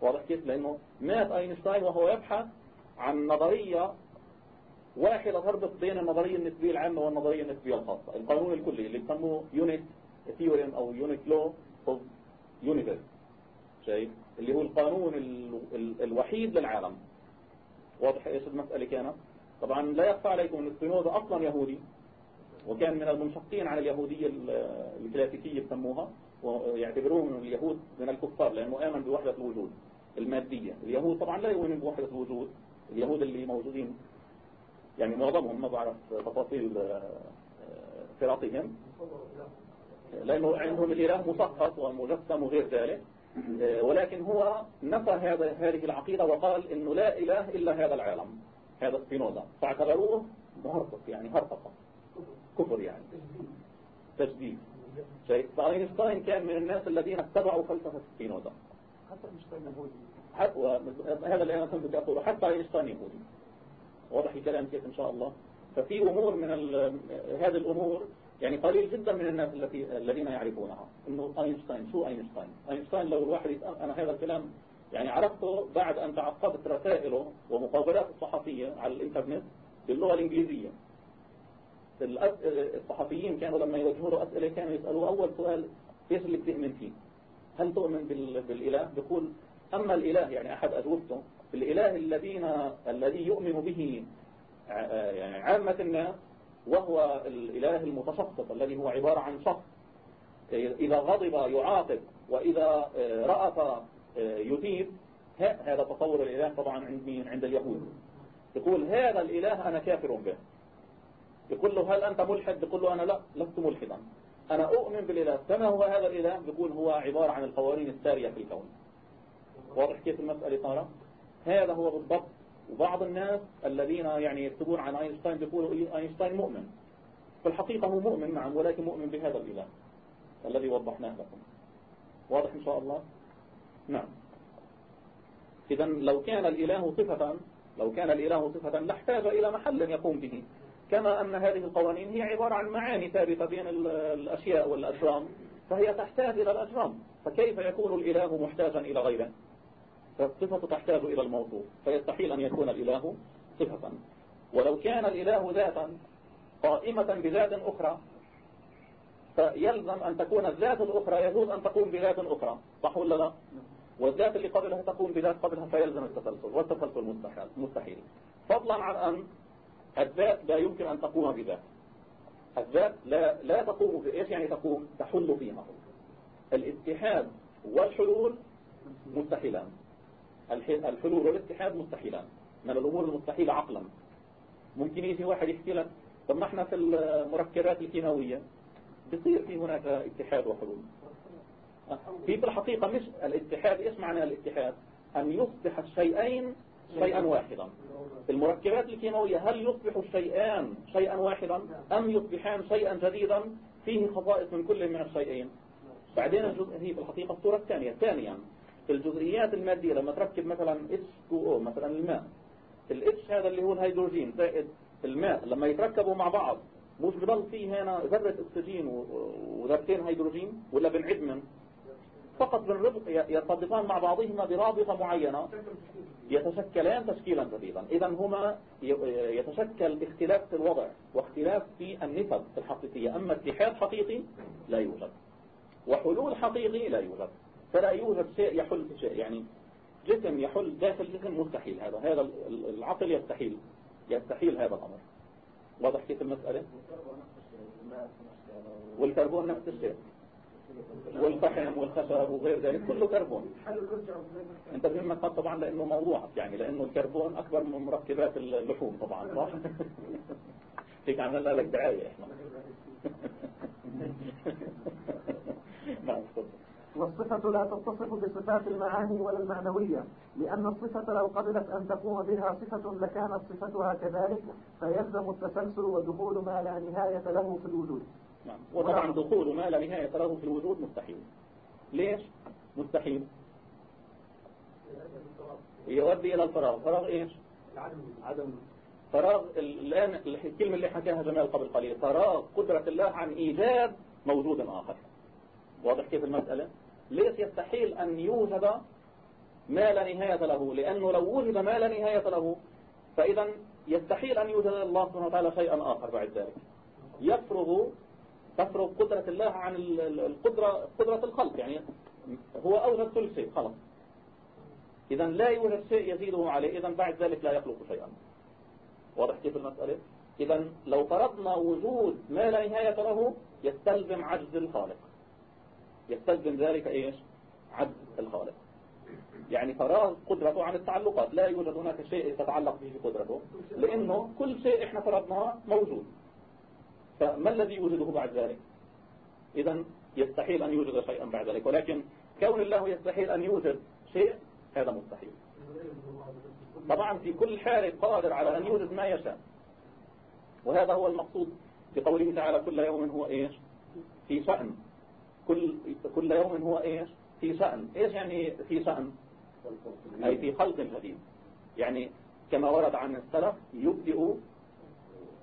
Speaker 1: واضح كيف؟ لأنه مات أينشتاين وهو يبحث عن نظرية واحدة تربط بين النظرية النسبية العامة والنظرية النسبية الخاصة القانون الكلي اللي بسموه unit theorem أو unit law of universe شايف؟ اللي هو القانون ال ال الوحيد للعالم. واضح إيش المسألة كانت؟ طبعا لا يخفى عليكم أن سبينوزا أصلا يهودي وكان من المنشقين عن اليهودية الكلاسيكية بسموها ويعتبروه من اليهود من الكفار لأنه آمن بوحدة الوجود. المادية. اليهود طبعا لا يؤمنون بوحدة الوجود. اليهود اللي موجودين يعني معظمهم ما بعرف تفاصيل آه، فرقهم لأنه عندهم الإله مسقط ومجسم وغير ذلك. آه، ولكن هو نفى هذا هذه العقيدة وقال إنه لا إله إلا هذا العالم هذا سبينوزا. فاعتبروه مهرطق يعني هرطقة كفر يعني. تجديد. شايف؟ فاينشتاين كان من الناس الذين اتبعوا فلسفة سبينوزا.
Speaker 2: حتى أينشتاين يهودي
Speaker 1: هذا اللي أنا كنت أقوله حتى يهودي واضح الكلام كيف إن شاء الله. ففي أمور من هذه الأمور يعني قليل جدا من الناس التي الذين يعرفونها. إنه أينشتاين شو أينشتاين؟ أينشتاين لو الواحد أنا هذا الكلام يعني عرفته بعد أن تعقبت رسائله ومقابلات الصحفية على الإنترنت باللغة الإنجليزية. الصحفيين كانوا لما يوجهوا له أسئلة كانوا يسألوه أول سؤال إيش اللي بتؤمن فيه؟ هل تؤمن بالإله؟ بيقول أما الإله يعني أحد أجوبته الإله الذين الذي يؤمن به يعني عامة الناس وهو الإله المتشخص الذي هو عبارة عن شخص. إذا غضب يعاقب وإذا رأف يثيب هذا تصور الإله طبعا عند مين؟ عند اليهود. يقول هذا الإله أنا كافر به. يقول له هل أنت ملحد؟ يقول له أنا لا لست ملحدا. أنا أؤمن بالإله. كما هو هذا الإله؟ يقول هو عبارة عن القوانين السارية في الكون. واضح كيف المسألة صارت؟ هذا هو بالضبط. وبعض الناس الذين يعني يكتبون عن أينشتاين يقولوا أينشتاين مؤمن. في الحقيقة هو مؤمن نعم ولكن مؤمن بهذا الإله الذي وضحناه لكم. واضح إن شاء الله؟ نعم. إذا لو كان الإله صفة لو كان الإله صفة لاحتاج إلى محل يقوم به. كما أن هذه القوانين هي عبارة عن معاني ثابتة بين الأشياء والأجرام فهي تحتاج إلى الأجرام. فكيف يكون الإله محتاجا إلى غيره؟ فالصفة تحتاج إلى الموصوف فيستحيل أن يكون الإله صفة. ولو كان الإله ذاتا قائمة بذات أخرى فيلزم أن تكون الذات الأخرى يجوز أن تقوم بذات أخرى. صح ولا لا؟ والذات اللي قبلها تقوم بذات قبلها فيلزم التسلسل والتسلسل مستحيل. مستحيل. فضلا عن أن الذات لا يمكن أن تقوم بذات. الذات لا لا تقوم في إيش يعني تقوم؟ تحل فيها. الاتحاد والحلول مستحيلان. الحلول والاتحاد مستحيلان من الأمور المستحيلة عقلا. ممكن يجي واحد يحكي لك طب ما إحنا في المركبات الكيماوية بصير في هناك اتحاد وحلول. في الحقيقة مش الاتحاد إيش معنى الاتحاد؟ أن يصبح الشيئين شيئا واحدا. المركبات الكيماوية هل يصبح الشيئان شيئا واحدا أم يصبحان شيئا جديدا؟ فيه خصائص من كل من الشيئين. بعدين الجزء هي في الحقيقة الصورة الثانية. ثانيا في الجزئيات المادية لما تركب مثلا H2O مثلا الماء. الاتش هذا اللي هو الهيدروجين زائد الماء. لما يتركبوا مع بعض مش بضل فيه هنا ذرة أكسجين وذرتين هيدروجين ولا بنعد من فقط بالربط يرتبطان مع بعضهما برابطة معينة. يتشكلان تشكيلا جديدا. إذا هما يتشكل اختلاف في الوضع واختلاف في النسب الحقيقية. أما اتحاد حقيقي لا يوجد وحلول حقيقي لا يوجد. فلا يوجد شيء يحل شيء. يعني جسم يحل داخل جسم مستحيل هذا. هذا العقل يستحيل يستحيل هذا الأمر. واضح كيف المسألة؟ والكربون نفس الشيء. والفحم والخشب وغير ذلك كله كربون. أنت بهمك طبعا؟ لأنه موضوعك يعني لأنه الكربون أكبر من مركبات اللحوم طبعا صح؟ فيك عملنا لك دعاية إحنا.
Speaker 2: نعم والصفة لا تتصف بصفات المعاني ولا المعنوية لأن الصفة لو قبلت أن تقوم بها صفة لكانت صفتها كذلك فيلزم التسلسل ودخول ما لا نهاية له في الوجود.
Speaker 1: نعم وطبعا دخول ما لا نهاية له في الوجود مستحيل. ليش؟ مستحيل. يؤدي إلى الفراغ. فراغ إيش؟ عدم. فراغ الآن الكلمة اللي حكاها جمال قبل قليل. فراغ قدرة الله عن إيجاد موجود آخر. واضح كيف المسألة؟ ليش يستحيل أن يوجد ما لا نهاية له لأنه لو وجد ما لا نهاية له فإذا يستحيل أن يوجد الله سبحانه وتعالى شيئا آخر بعد ذلك. يفرغ تفرغ قدرة الله عن القدرة قدرة الخلق يعني هو أوجد كل شيء خلص إذا لا يوجد شيء يزيده عليه إذا بعد ذلك لا يخلق شيئا. واضح كيف المسألة؟ إذا لو فرضنا وجود ما لا نهاية له يستلزم عجز الخالق. يستلزم ذلك إيش؟ عجز الخالق. يعني فراغ قدرته عن التعلقات لا يوجد هناك شيء يتعلق به قدرته لأنه كل شيء إحنا فرضناه موجود. فما الذي يوجده بعد ذلك؟ إذا يستحيل أن يوجد شيئا بعد ذلك ولكن كون الله يستحيل أن يوجد شيء هذا مستحيل. طبعا في كل حال قادر على أن يوجد ما يشاء. وهذا هو المقصود بقوله تعالى كل يوم هو إيش؟ في شأن. كل كل يوم هو إيش؟ في شأن. إيش يعني في شأن؟ أي في خلق جديد يعني كما ورد عن السلف يبدئ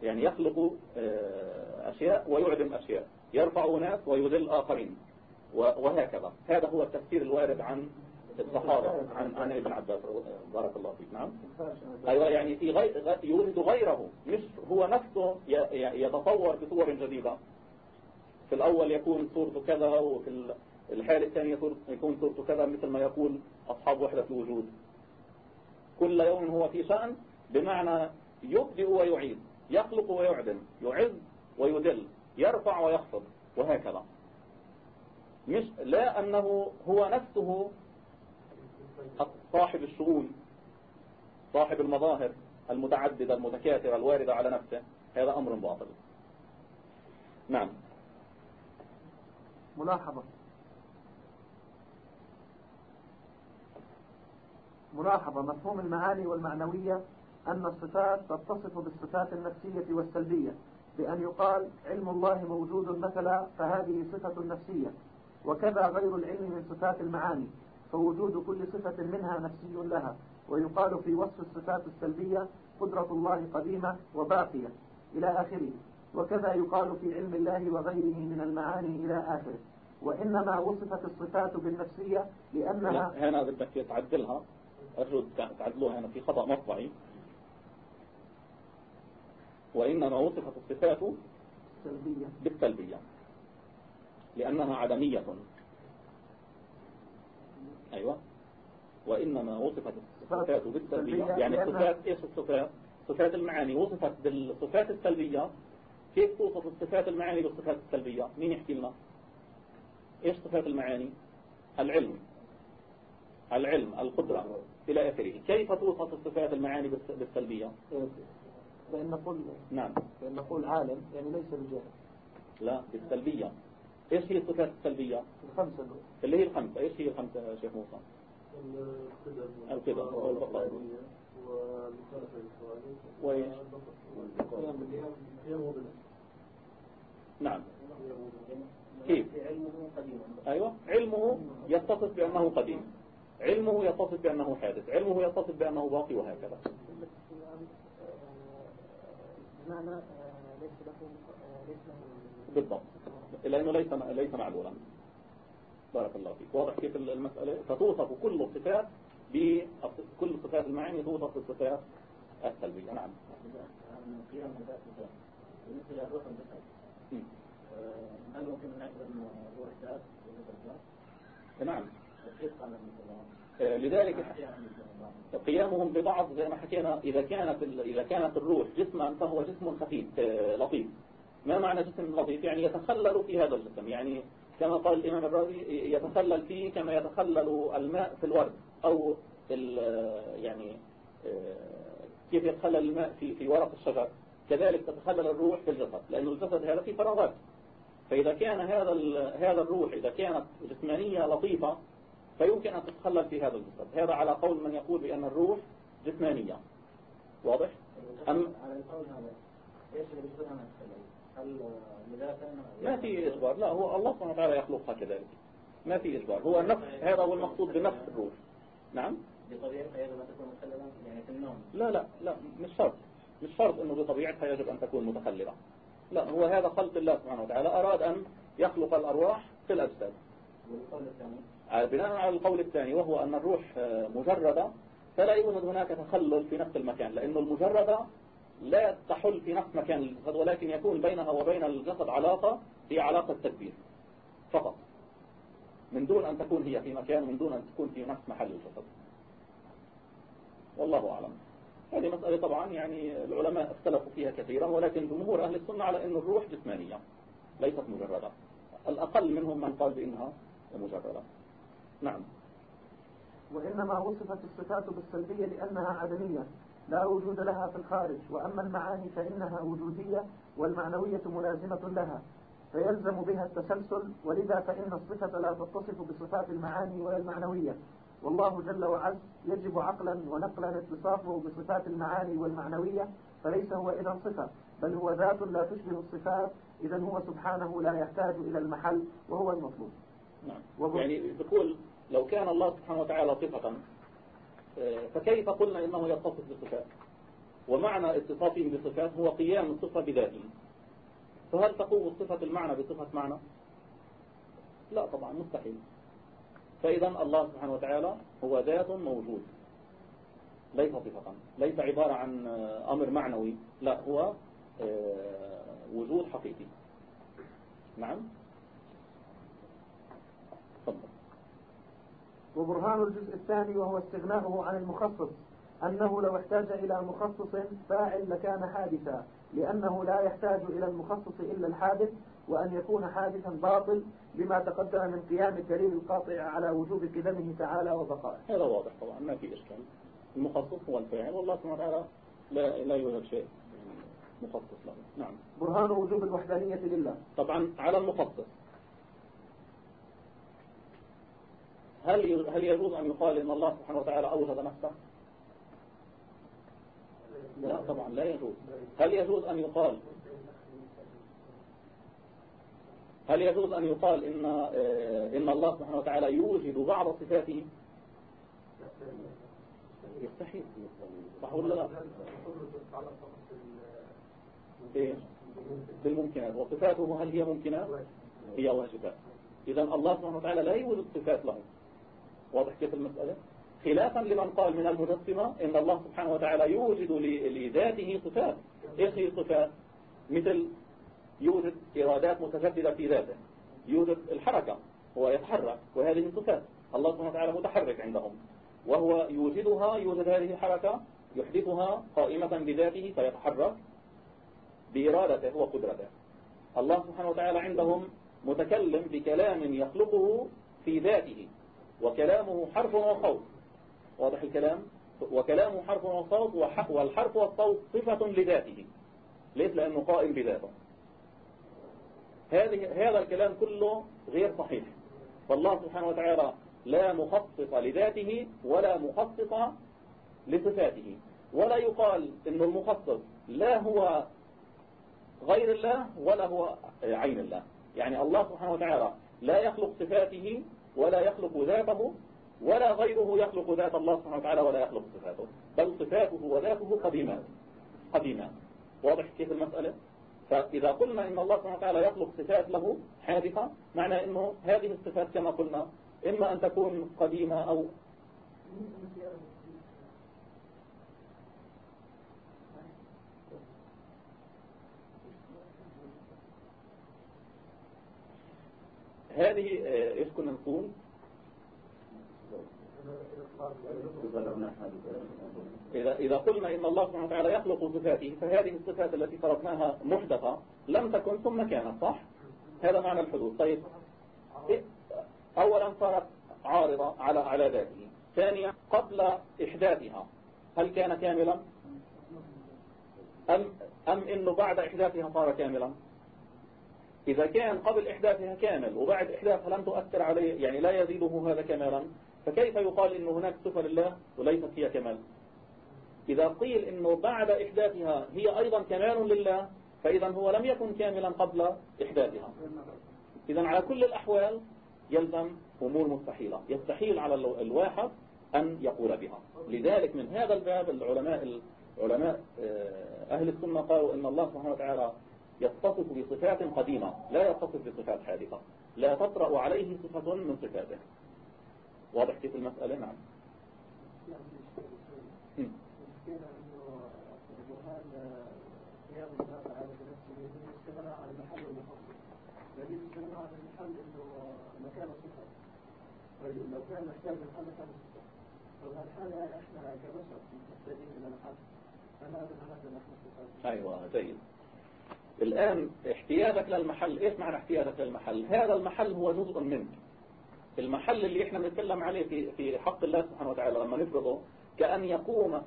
Speaker 1: يعني يخلق آه، أشياء ويعدم أشياء. يرفع ناس ويذل آخرين. وهكذا. هذا هو التفسير الوارد عن الصحابة عن عن ابن عباس. بارك الله فيك. نعم. أيوة يعني في غير يوجد غيره. مش هو نفسه يتصور بصور جديدة. في الأول يكون صورته كذا وفي الحالة الثانية يكون صورته كذا مثل ما يقول أصحاب وحدة الوجود. كل يوم هو في شأن بمعنى يبدئ ويعيد يخلق ويعدم يعز ويدل يرفع ويخفض وهكذا. مش لا أنه هو نفسه صاحب الشؤون صاحب المظاهر المتعددة المتكاثرة الواردة على نفسه. هذا أمر باطل. نعم.
Speaker 2: ملاحظة. ملاحظة. مفهوم المعاني والمعنوية أن الصفات تتصف بالصفات النفسية والسلبية بأن يقال علم الله موجود مثلا فهذه صفة نفسية وكذا غير العلم من صفات المعاني فوجود كل صفة منها نفسي لها ويقال في وصف الصفات السلبية قدرة الله قديمة وباقية إلى آخره وكذا يقال في علم الله وغيره من المعاني إلى آخره. وإنما وصفت الصفات بالنفسية لأنها
Speaker 1: هنا بدك تعدلها. أرجو تعدلوها هنا في خطأ مطبعي. وإنما وصفت الصفات
Speaker 2: سلبية.
Speaker 1: بالسلبية لأنها عدمية. أيوة. وإنما وصفت الصفات بالسلبية. يعني الصفات إيش الصفات؟ صفات المعاني. وصفت بالصفات السلبية. كيف توصف الصفات المعاني بالصفات السلبية؟ مين يحكي لنا؟ إيش صفات المعاني؟ العلم. العلم القدرة إلى آخره. كيف توصف الصفات المعاني بالسلبية؟
Speaker 2: بأن نقول
Speaker 1: نعم.
Speaker 2: بأن نقول عالم يعني ليس بجاهل
Speaker 1: لا بالسلبية. إيش هي الصفات السلبية؟
Speaker 2: الخمسة
Speaker 1: اللي هي الخمسة. إيش هي الخمسة يا شيخ موسى؟ القدر والبقاء وإيش؟ نعم. كيف؟ أيوة. علمه يتصف بأنه قديم. علمه يتصف بأنه حادث. علمه يتصف بأنه باقي وهكذا.
Speaker 4: بمعنى ليس له ليس له.
Speaker 1: بالضبط. لأنه ليس ليس معلولا. بارك الله فيك. واضح كيف المسألة؟ فتوصف كل الصفات بكل صفات المعاني توصف بالصفات السلبية. نعم.
Speaker 4: بالنسبة للروح هل ممكن نعتبر روح ذات
Speaker 1: نعم
Speaker 4: كيف قال
Speaker 1: لذلك قيامهم ببعض زي ما حكينا إذا كانت إذا كانت الروح جسما فهو جسم خفيف لطيف. ما معنى جسم لطيف؟ يعني يتخلل في هذا الجسم. يعني كما قال الإمام الرازي يتخلل فيه كما يتخلل الماء في الورد أو يعني كيف يتخلل الماء في في ورق الشجر. كذلك تتخلل الروح في الجسد لأن الجسد هذا فيه فراغات فإذا كان هذا هذا الروح إذا كانت جسمانية لطيفة فيمكن أن تتخلل في هذا الجسد هذا على قول من يقول بأن الروح جسمانية. واضح؟
Speaker 4: أم على القول هذا إيش اللي هل
Speaker 1: ما في إجبار. لا هو الله سبحانه وتعالى يخلقها كذلك. ما في إجبار. هو النفس هذا هو المقصود بنفس الروح. نعم؟
Speaker 4: بطبيعتها يجب أن تكون متخللة يعني في النوم.
Speaker 1: لا لا لا مش شرط. مش شرط أنه بطبيعتها يجب أن تكون متخللة. لا هو هذا خلق الله سبحانه وتعالى. أراد أن يخلق الأرواح في الأجساد. بناء على القول الثاني وهو أن الروح مجردة فلا يوجد هناك تخلل في نفس المكان لأن المجردة لا تحل في نفس مكان الجسد ولكن يكون بينها وبين الجسد علاقة هي علاقة تدبير فقط. من دون أن تكون هي في مكان من دون أن تكون في نفس محل الجسد. والله أعلم. هذه مسألة طبعا يعني العلماء اختلفوا فيها كثيرا ولكن جمهور أهل السنة على أن الروح جسمانية ليست مجردة. الأقل منهم من قال بأنها مجردة. نعم.
Speaker 2: وإنما وصفت الصفات بالسلبية لأنها عدمية لا وجود لها في الخارج وأما المعاني فإنها وجودية والمعنوية ملازمة لها فيلزم بها التسلسل ولذا فإن الصفة لا تتصف بصفات المعاني ولا المعنوية. والله جل وعز يجب عقلا ونقلا اتصافه بصفات المعاني والمعنوية فليس هو إذا صفة بل هو ذات لا تشبه الصفات إذا هو سبحانه لا يحتاج إلى المحل وهو المطلوب.
Speaker 1: نعم. يعني بقول لو كان الله سبحانه وتعالى صفة فكيف قلنا إنه يتصف بصفات ومعنى اتصافه بصفات هو قيام الصفة بذاته. فهل تقوم صفة المعنى بصفة معنى؟ لا طبعا مستحيل. فإذا الله سبحانه وتعالى هو ذات موجود. ليس صفة ليس عبارة عن أمر معنوي لا هو وجود حقيقي. نعم؟
Speaker 2: وبرهان الجزء الثاني وهو استغناؤه عن المخصص أنه لو احتاج إلى مخصص فاعل لكان حادثا. لأنه لا يحتاج إلى المخصص إلا الحادث وأن يكون حادثا باطل بما تقدم من قيام الدليل القاطع على وجوب قدمه تعالى وبقائه.
Speaker 1: هذا واضح طبعا ما في إشكال. المخصص هو الفاعل والله سبحانه وتعالى لا, لا يوجد شيء مخصص له. نعم.
Speaker 2: برهان وجوب الوحدانية لله.
Speaker 1: طبعا على المخصص. هل هل يجوز أن يقال إن الله سبحانه وتعالى أوجد نفسه؟ لا طبعا لا يجوز. هل يجوز أن يقال هل يجوز أن يقال إن آه، إن الله سبحانه وتعالى يوجد بعض صفاته؟ يستحيل صح ولا لا؟ إيه؟ بالممكنات وصفاته هل هي ممكنات هي واجبات إذا الله سبحانه وتعالى لا يوجد صفات له. واضح كيف المسألة؟ خلافا لمن قال من المجسمة إن الله سبحانه وتعالى يوجد لذاته صفات. إيش هي الصفات مثل يوجد إرادات متجددة في ذاته. يوجد الحركة هو يتحرك وهذه صفات الله سبحانه وتعالى متحرك عندهم. وهو يوجدها يوجد هذه الحركة يحدثها قائمة بذاته فيتحرك بإرادته وقدرته. الله سبحانه وتعالى عندهم متكلم بكلام يخلقه في ذاته وكلامه حرف وصوت واضح الكلام؟ وكلامه حرف وصوت والحرف والصوت صفة لذاته ليس لأنه قائم بذاته. هذه هذا الكلام كله غير صحيح. فالله سبحانه وتعالى لا مخصص لذاته ولا مخصص لصفاته. ولا يقال إن المخصص لا هو غير الله ولا هو عين الله. يعني الله سبحانه وتعالى لا يخلق صفاته ولا يخلق ذاته ولا غيره يخلق ذات الله سبحانه وتعالى ولا يخلق صفاته بل صفاته وذاته قديمات قديمات. واضح كيف المسألة؟ فإذا قلنا إن الله سبحانه وتعالى يخلق صفات له حادثة معنى إنه هذه الصفات كما قلنا إما أن تكون قديمة أو هذه آه، إيش كنا نقول إذا إذا قلنا إن الله سبحانه وتعالى يخلق صفاته فهذه الصفات التي فرضناها محدثة لم تكن ثم كانت صح؟ هذا معنى الحدوث. طيب. أولا صارت عارضة على على ذاته. ثانيا قبل إحداثها هل كان كاملا؟ أم, أم إنه بعد إحداثها صار كاملا؟ إذا كان قبل إحداثها كامل وبعد إحداثها لم تؤثر عليه يعني لا يزيده هذا كمالا فكيف يقال إنه هناك صفة لله وليست هي كمال؟ إذا قيل إنه بعد إحداثها هي أيضا كمال لله فإذا هو لم يكن كاملا قبل إحداثها. إذا على كل الأحوال يلزم أمور مستحيلة. يستحيل على الواحد أن يقول بها. لذلك من هذا الباب العلماء علماء آه، أهل السنة قالوا إن الله سبحانه وتعالى يتصف بصفات قديمة لا يتصف بصفات حادثة. لا تطرأ عليه صفة من صفاته. واضح كيف المسألة؟ نعم. لو كان محتاج محل كان فالحالة إحنا كبشر محتاجين إلى محل فهذا هذا نحن أيوه جيد. الآن احتياجك للمحل إيش معنى احتياجك للمحل؟ هذا المحل هو جزء منك. المحل اللي إحنا بنتكلم عليه في في حق الله سبحانه وتعالى لما نفرضه كأن يقوم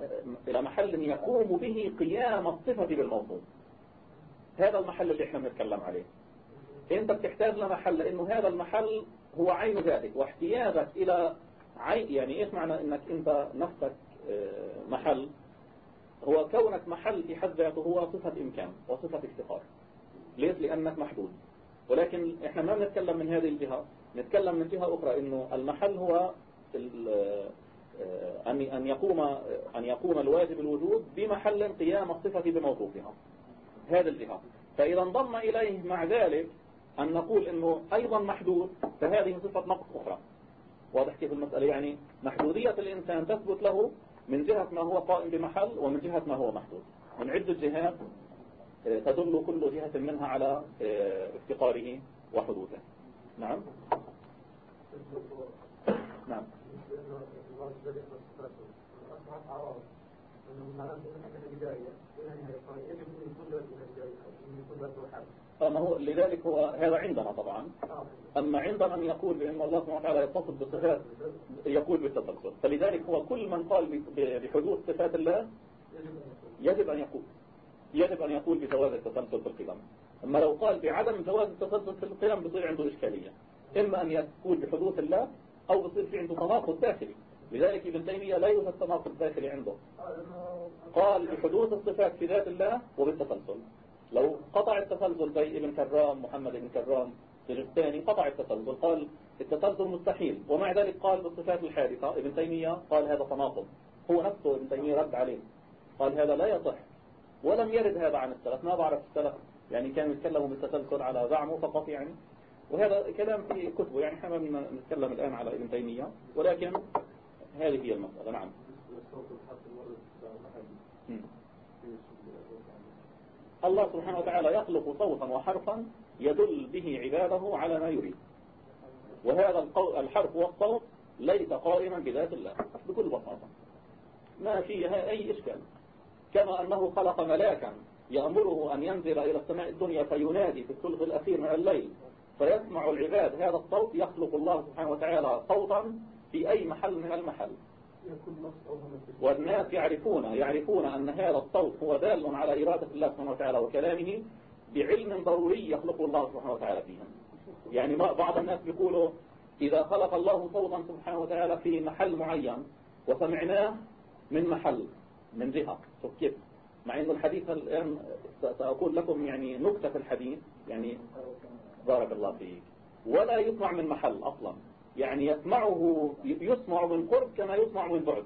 Speaker 1: إلى محل يقوم به قيام الصفة بالموضوع. هذا المحل اللي إحنا بنتكلم عليه. انت بتحتاج لمحل لأنه هذا المحل هو عين ذاتك واحتياجك إلى عين يعني إيش معنى إنك انت نفسك آه، محل؟ هو كونك محل في حد ذاته هو صفة إمكان وصفة افتقار. ليش؟ لأنك محدود. ولكن إحنا ما بنتكلم من هذه الجهة. نتكلم من جهة أخرى إنه المحل هو آه، أن أن يقوم أن يقوم الواجب الوجود بمحل قيام الصفة بموصوفها هذه الجهة. فإذا انضم إليه مع ذلك أن نقول إنه أيضا محدود فهذه صفة نقص أخرى. واضح كيف المسألة؟ يعني محدودية الإنسان تثبت له من جهة ما هو قائم بمحل ومن جهة ما هو محدود. من عدة جهات آه، تدل كل جهة منها على آه، افتقاره وحدوثه نعم؟ نعم. ما هو لذلك هو هذا عندنا طبعا. أما عندنا من يقول بأن الله سبحانه وتعالى يتصف بصفات يقول بالتسلسل فلذلك هو كل من قال بحدوث صفات الله يجب أن يقول يجب أن يقول بجواز التسلسل في القدم. أما لو قال بعدم جواز التسلسل في القدم بصير عنده إشكالية. إما أن يقول بحدوث الله أو بصير في عنده تناقض داخلي. لذلك ابن تيمية لا يوجد تناقض داخلي عنده. قال بحدوث الصفات في ذات الله وبالتسلسل. لو قطع التسلسل زي ابن كرام محمد بن كرام الثاني قطع التسلسل. قال التسلسل مستحيل. ومع ذلك قال بالصفات الحادثة ابن تيمية قال هذا تناقض. هو نفسه ابن تيمية رد عليه. قال هذا لا يصح. ولم يرد هذا عن السلف. ما بعرف السلف. يعني كانوا يتكلموا بالتسلسل على زعمه فقط يعني. وهذا كلام في كتبه يعني إحنا ما نتكلم الآن على ابن تيمية ولكن هذه هي المسألة نعم. الله سبحانه وتعالى يخلق صوتا وحرفا يدل به عباده على ما يريد. وهذا الحرف والصوت ليس قائما بذات الله بكل بساطة. ما فيها أي إشكال. كما أنه خلق ملاكا يأمره أن ينزل إلى السماء الدنيا فينادي في الثلث الأخير من الليل. فيسمع العباد هذا الصوت يخلق الله سبحانه وتعالى صوتا في أي محل من المحل. والناس يعرفون يعرفون أن هذا الصوت هو دال على إرادة الله سبحانه وتعالى وكلامه بعلم ضروري يخلق الله سبحانه وتعالى فيهم. يعني بعض الناس بيقولوا إذا خلق الله صوتا سبحانه وتعالى في محل معين وسمعناه من محل من جهة. شوف كيف. مع أن الحديث الآن سأقول لكم يعني نكتة في الحديث يعني بارك الله فيك. ولا يسمع من محل أصلا. يعني يسمعه يسمع من قرب كما يسمع من بعد.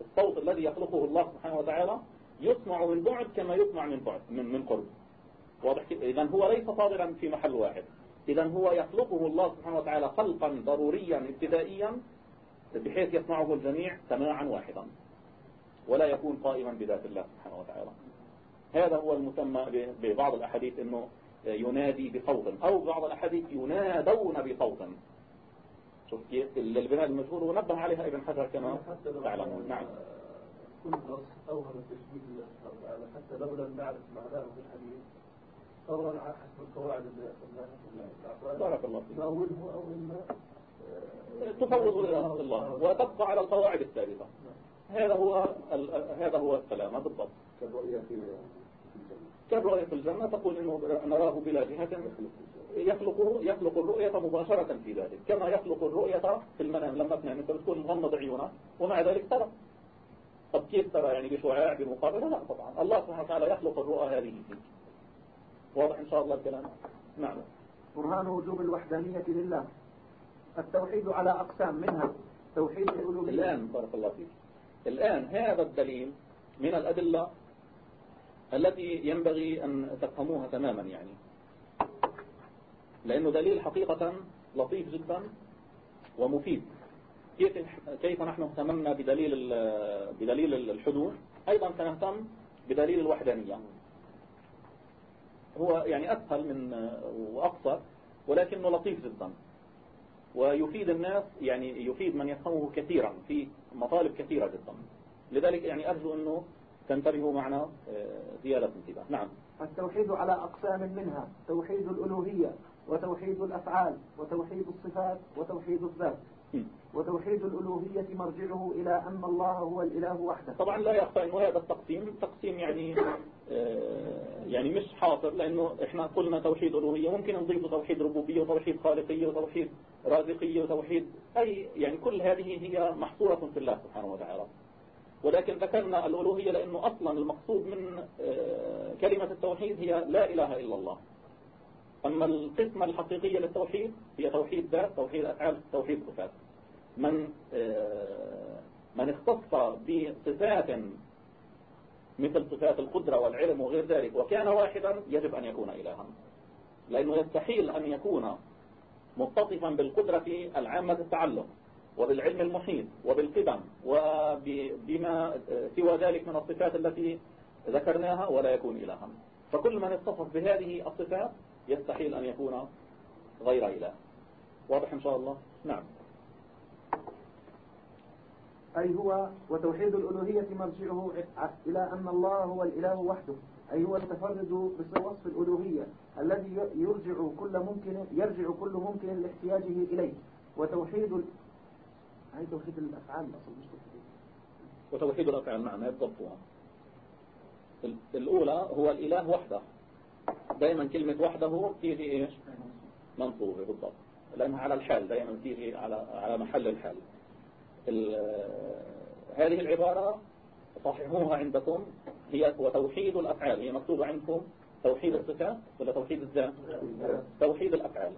Speaker 1: الصوت الذي يخلقه الله سبحانه وتعالى يسمع من بعد كما يسمع من بعد من من قرب. واضح إذا هو ليس صادرا في محل واحد. إذا هو يخلقه الله سبحانه وتعالى خلقا ضروريا ابتدائيا بحيث يسمعه الجميع سماعا واحدا. ولا يكون قائما بذات الله سبحانه وتعالى. هذا هو المسمى ببعض الأحاديث أنه ينادي بصوت أو بعض الأحاديث ينادون بصوت. شوف كيف البناء المشهور ونبه عليها ابن حجر كما تعلمون. نعم.
Speaker 5: كل نص أوهم التشبيه لله حتى لو لم نعرف معناه في الحديث طبعا على حسب القواعد
Speaker 1: بارك الله فيك.
Speaker 5: نأوله أو إما
Speaker 1: تفوض إلى الله وتبقى على القواعد الثابتة. هذا هو هذا هو السلامة بالضبط.
Speaker 3: كالرؤية في
Speaker 1: كالرؤية في الجنة تقول إنه نراه بلا جهة يخلق يخلق الرؤية مباشرة في ذلك كما يخلق الرؤية في المنام. لما تنام أنت بتكون مغمض عيونك ومع ذلك ترى. طب كيف ترى؟ يعني بشعاع بمقابلة؟ لا طبعا. الله سبحانه وتعالى يخلق الرؤى هذه. فيك واضح إن شاء الله الكلام. نعم.
Speaker 2: برهان وجوب الوحدانية لله. التوحيد على أقسام منها. توحيد الألوهية.
Speaker 1: الآن بارك الله فيك. الآن هذا الدليل من الأدلة التي ينبغي أن تفهموها تماما يعني. لأنه دليل حقيقة لطيف جدا ومفيد. كيف كيف نحن اهتممنا بدليل بدليل الحدوث أيضا سنهتم بدليل الوحدانية. هو يعني أسهل من وأقصر ولكنه لطيف جدا. ويفيد الناس يعني يفيد من يفهمه كثيرا في مطالب كثيرة جدا. لذلك يعني أرجو أنه تنتبهوا معنا زيادة انتباه. نعم.
Speaker 2: التوحيد على أقسام منها توحيد الألوهية وتوحيد الأفعال وتوحيد الصفات وتوحيد الذات. وتوحيد الألوهية مرجعه إلى أن الله هو الإله وحده.
Speaker 1: طبعا لا يخفى أنه هذا التقسيم. تقسيم يعني آه يعني مش حاصر لأنه إحنا قلنا توحيد ألوهية ممكن نضيف توحيد ربوبية وتوحيد خالقية وتوحيد رازقية وتوحيد أي يعني كل هذه هي محصورة في الله سبحانه وتعالى. ولكن ذكرنا الألوهية لأنه أصلا المقصود من آه كلمة التوحيد هي لا إله إلا الله. أما القسمة الحقيقية للتوحيد هي توحيد ذات توحيد أفعال توحيد صفات. من من اختص بصفات مثل صفات القدرة والعلم وغير ذلك وكان واحدا يجب أن يكون إلها. لأنه يستحيل أن يكون متصفا بالقدرة العامة التعلم وبالعلم المحيط وبالقدم وبما سوى ذلك من الصفات التي ذكرناها ولا يكون إلها. فكل من اتصف بهذه الصفات يستحيل أن يكون غير إله. واضح إن شاء الله؟ نعم.
Speaker 2: أي هو وتوحيد الألوهية مرجعه إلى أن الله هو الإله وحده. أي هو المتفرد بوصف الألوهية الذي يرجع كل ممكن يرجع كل ممكن لاحتياجه إليه. وتوحيد هي توحيد الأفعال أصلا مش توحيد.
Speaker 1: وتوحيد الأفعال نعم يضبطها الأولى هو الإله وحده. دائما كلمة وحده تيجي إيش؟ منصوبة بالضبط. لأنها على الحال دائما تيجي على على محل الحال. هذه العبارة صححوها عندكم. هي وتوحيد الأفعال هي مكتوبة عندكم توحيد الصفات ولا توحيد الذات. توحيد الأفعال.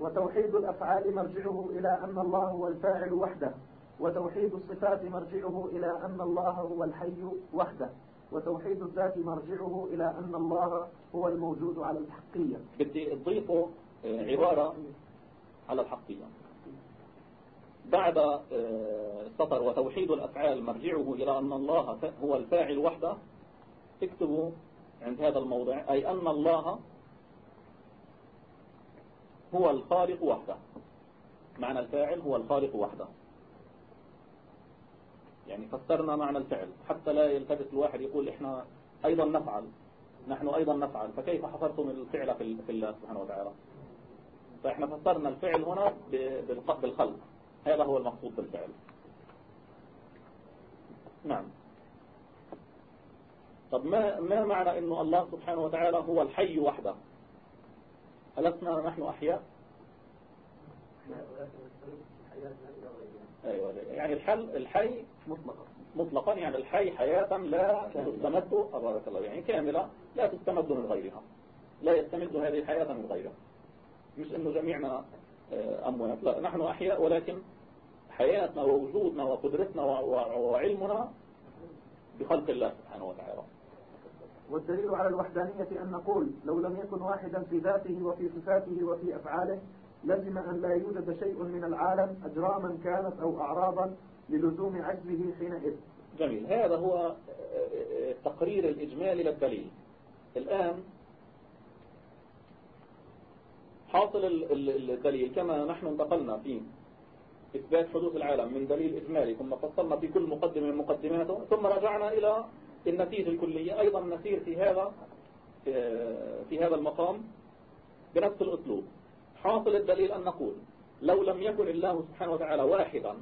Speaker 2: وتوحيد الأفعال مرجعه إلى أن الله هو الفاعل وحده. وتوحيد الصفات مرجعه إلى أن الله هو الحي وحده. وتوحيد الذات مرجعه إلى أن الله هو الموجود على الحقية.
Speaker 1: بدي أضيفه عبارة على الحقية. بعد آه، سطر وتوحيد الأفعال مرجعه إلى أن الله هو الفاعل وحده اكتبوا عند هذا الموضع أي أن الله هو الخالق وحده. معنى الفاعل هو الخالق وحده. يعني فسرنا معنى الفعل. حتى لا يلتبس الواحد يقول إحنا أيضا نفعل. نحن أيضا نفعل. فكيف حصرتم الفعل في الله سبحانه وتعالى؟ فإحنا فسرنا الفعل هنا بالخلق. هذا هو المقصود بالفعل. نعم. طب ما ما معنى إنه الله سبحانه وتعالى هو الحي وحده؟ ألسنا نحن أحياء. أيوة يعني الحل الحي مطلقا. مطلقا يعني الحي حياة لا تستمد بارك الله. يعني كاملة لا تستمد من غيرها. لا يستمد هذه الحياة من غيرها. مش إنه جميعنا آه، أموات. لا نحن أحياء ولكن حياتنا ووجودنا وقدرتنا وعلمنا بخلق الله سبحانه وتعالى.
Speaker 2: والدليل على الوحدانية أن نقول لو لم يكن واحدا في ذاته وفي صفاته وفي أفعاله لزم أن لا يوجد شيء من العالم أجراما كانت أو أعراضا للزوم عجزه حينئذ.
Speaker 1: جميل. هذا هو التقرير الإجمالي للدليل الآن حاصل الدليل كما نحن انتقلنا في إثبات حدوث العالم من دليل إجمالي ثم فصلنا في كل مقدمة من مقدماته ثم رجعنا إلى النتيجة الكلية أيضا نسير في هذا في هذا المقام بنفس الأسلوب. حاصل الدليل أن نقول لو لم يكن الله سبحانه وتعالى واحدا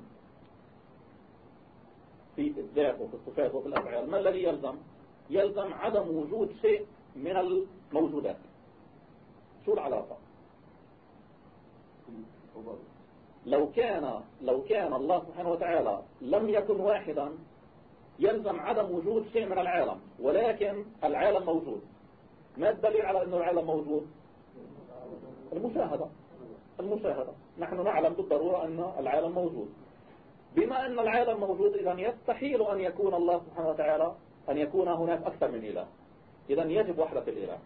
Speaker 1: في الذات وفي الصفات وفي الأفعال ما الذي يلزم؟ يلزم عدم وجود شيء من الموجودات. شو العلاقة؟ لو كان لو كان الله سبحانه وتعالى لم يكن واحدا يلزم عدم وجود شيء من العالم ولكن العالم موجود. ما الدليل على أنه العالم موجود؟ المشاهدة. المشاهدة. نحن نعلم بالضرورة أن العالم موجود. بما أن العالم موجود إذا يستحيل أن يكون الله سبحانه وتعالى أن يكون هناك أكثر من إله. إذا يجب وحدة الإله.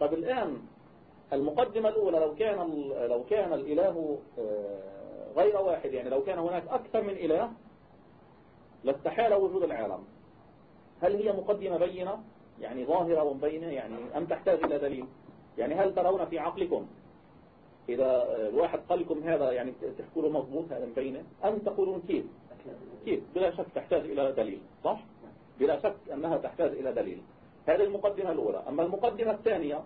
Speaker 1: طب الآن المقدمة الأولى لو كان لو كان الإله آه، غير واحد يعني لو كان هناك أكثر من إله لاستحال وجود العالم هل هي مقدمة بينة؟ يعني ظاهرة ومبينة يعني أم تحتاج إلى دليل؟ يعني هل ترون في عقلكم إذا الواحد قال لكم هذا يعني تحكوا له مضبوط هذا مبينة أم تقولون كيف؟ كيف؟ بلا شك تحتاج إلى دليل صح؟ بلا شك أنها تحتاج إلى دليل. هذه المقدمة الأولى. أما المقدمة الثانية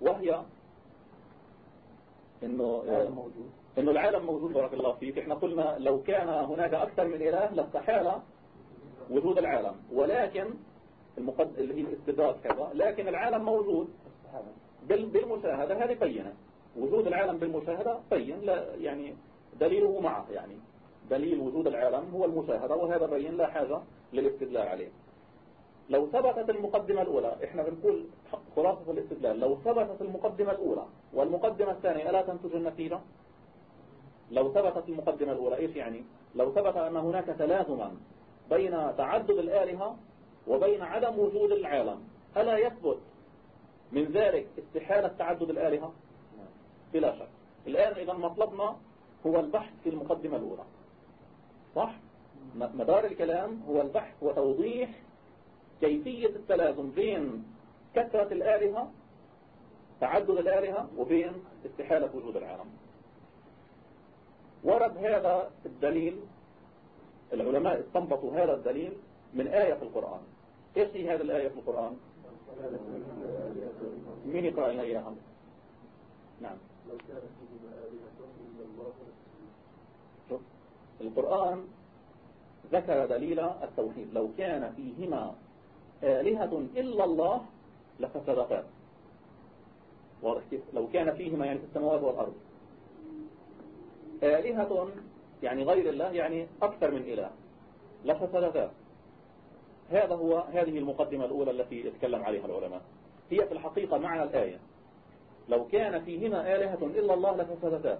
Speaker 1: وهي إنه موجود. إنه العالم موجود بارك الله فيك. إحنا قلنا لو كان هناك أكثر من إله لاستحال وجود العالم. ولكن المقد... اللي هي الاستدراك هذا لكن العالم موجود. بالمشاهدة هذه بينة. وجود العالم بالمشاهدة بين لا يعني دليله معه يعني دليل وجود العالم هو المشاهدة وهذا بين لا حاجة للاستدلال عليه. لو ثبتت المقدمة الأولى إحنا بنقول خلاصة الاستدلال لو ثبتت المقدمة الأولى والمقدمة الثانية ألا تنتج النتيجة؟ لو ثبتت المقدمة الأولى إيش يعني؟ لو ثبت أن هناك تلازما بين تعدد الآلهة وبين عدم وجود العالم ألا يثبت من ذلك استحالة تعدد الآلهة؟ بلا شك. الآن إذا مطلبنا هو البحث في المقدمة الأولى. صح؟ مدار الكلام هو البحث وتوضيح كيفية التلازم بين كثرة الآلهة تعدد الآلهة وبين استحالة وجود العالم. ورد هذا الدليل العلماء استنبطوا هذا الدليل من آية في القرآن. إيش هي هذه الآية في القرآن؟ مين يقرأ لنا إياها نعم. شوف القرآن ذكر دليل التوحيد. لو كان فيهما آلهة إلا الله لفسدتا. واضح كيف؟ لو كان فيهما يعني في السماوات والأرض. آلهة يعني غير الله يعني أكثر من إله لفسدتا هذا هو هذه المقدمة الأولى التي اتكلم عليها العلماء. هي في الحقيقة معنى الآية. لو كان فيهما آلهة إلا الله لفسدتا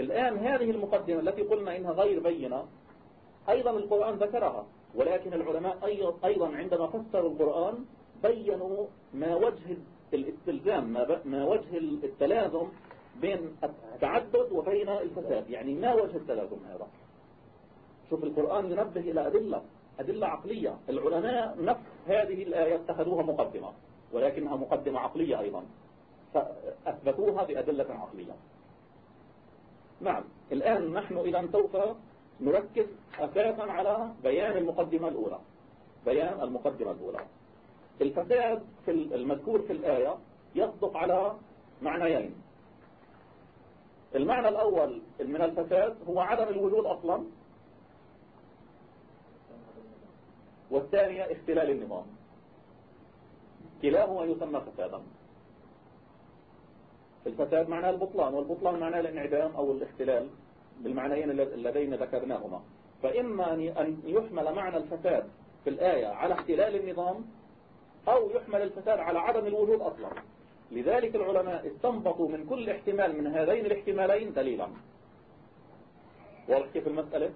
Speaker 1: الآن هذه المقدمة التي قلنا إنها غير بينة أيضا القرآن ذكرها ولكن العلماء أيضا عندما فسروا القرآن بينوا ما وجه الإستلزام ما وجه التلازم بين التعدد وبين الفساد. يعني ما وجه التلازم هذا؟ شوف القرآن ينبه إلى أدلة أدلة عقلية. العلماء نفس هذه الآية اتخذوها مقدمة ولكنها مقدمة عقلية أيضا. فأثبتوها بأدلة عقلية. نعم الآن نحن إذا سوف نركز أساسا على بيان المقدمة الأولى. بيان المقدمة الأولى. الفساد في المذكور في الآية يصدق على معنيين. المعنى الأول من الفساد هو عدم الوجود أصلا والثانية اختلال النظام. كلاهما يسمى فسادا. الفساد معناه البطلان والبطلان معناه الانعدام أو الاختلال بالمعنيين اللذين ذكرناهما. فإما أن يحمل معنى الفساد في الآية على اختلال النظام أو يحمل الفساد على عدم الوجود أصلا. لذلك العلماء استنبطوا من كل احتمال من هذين الاحتمالين دليلا. واضح كيف المسألة؟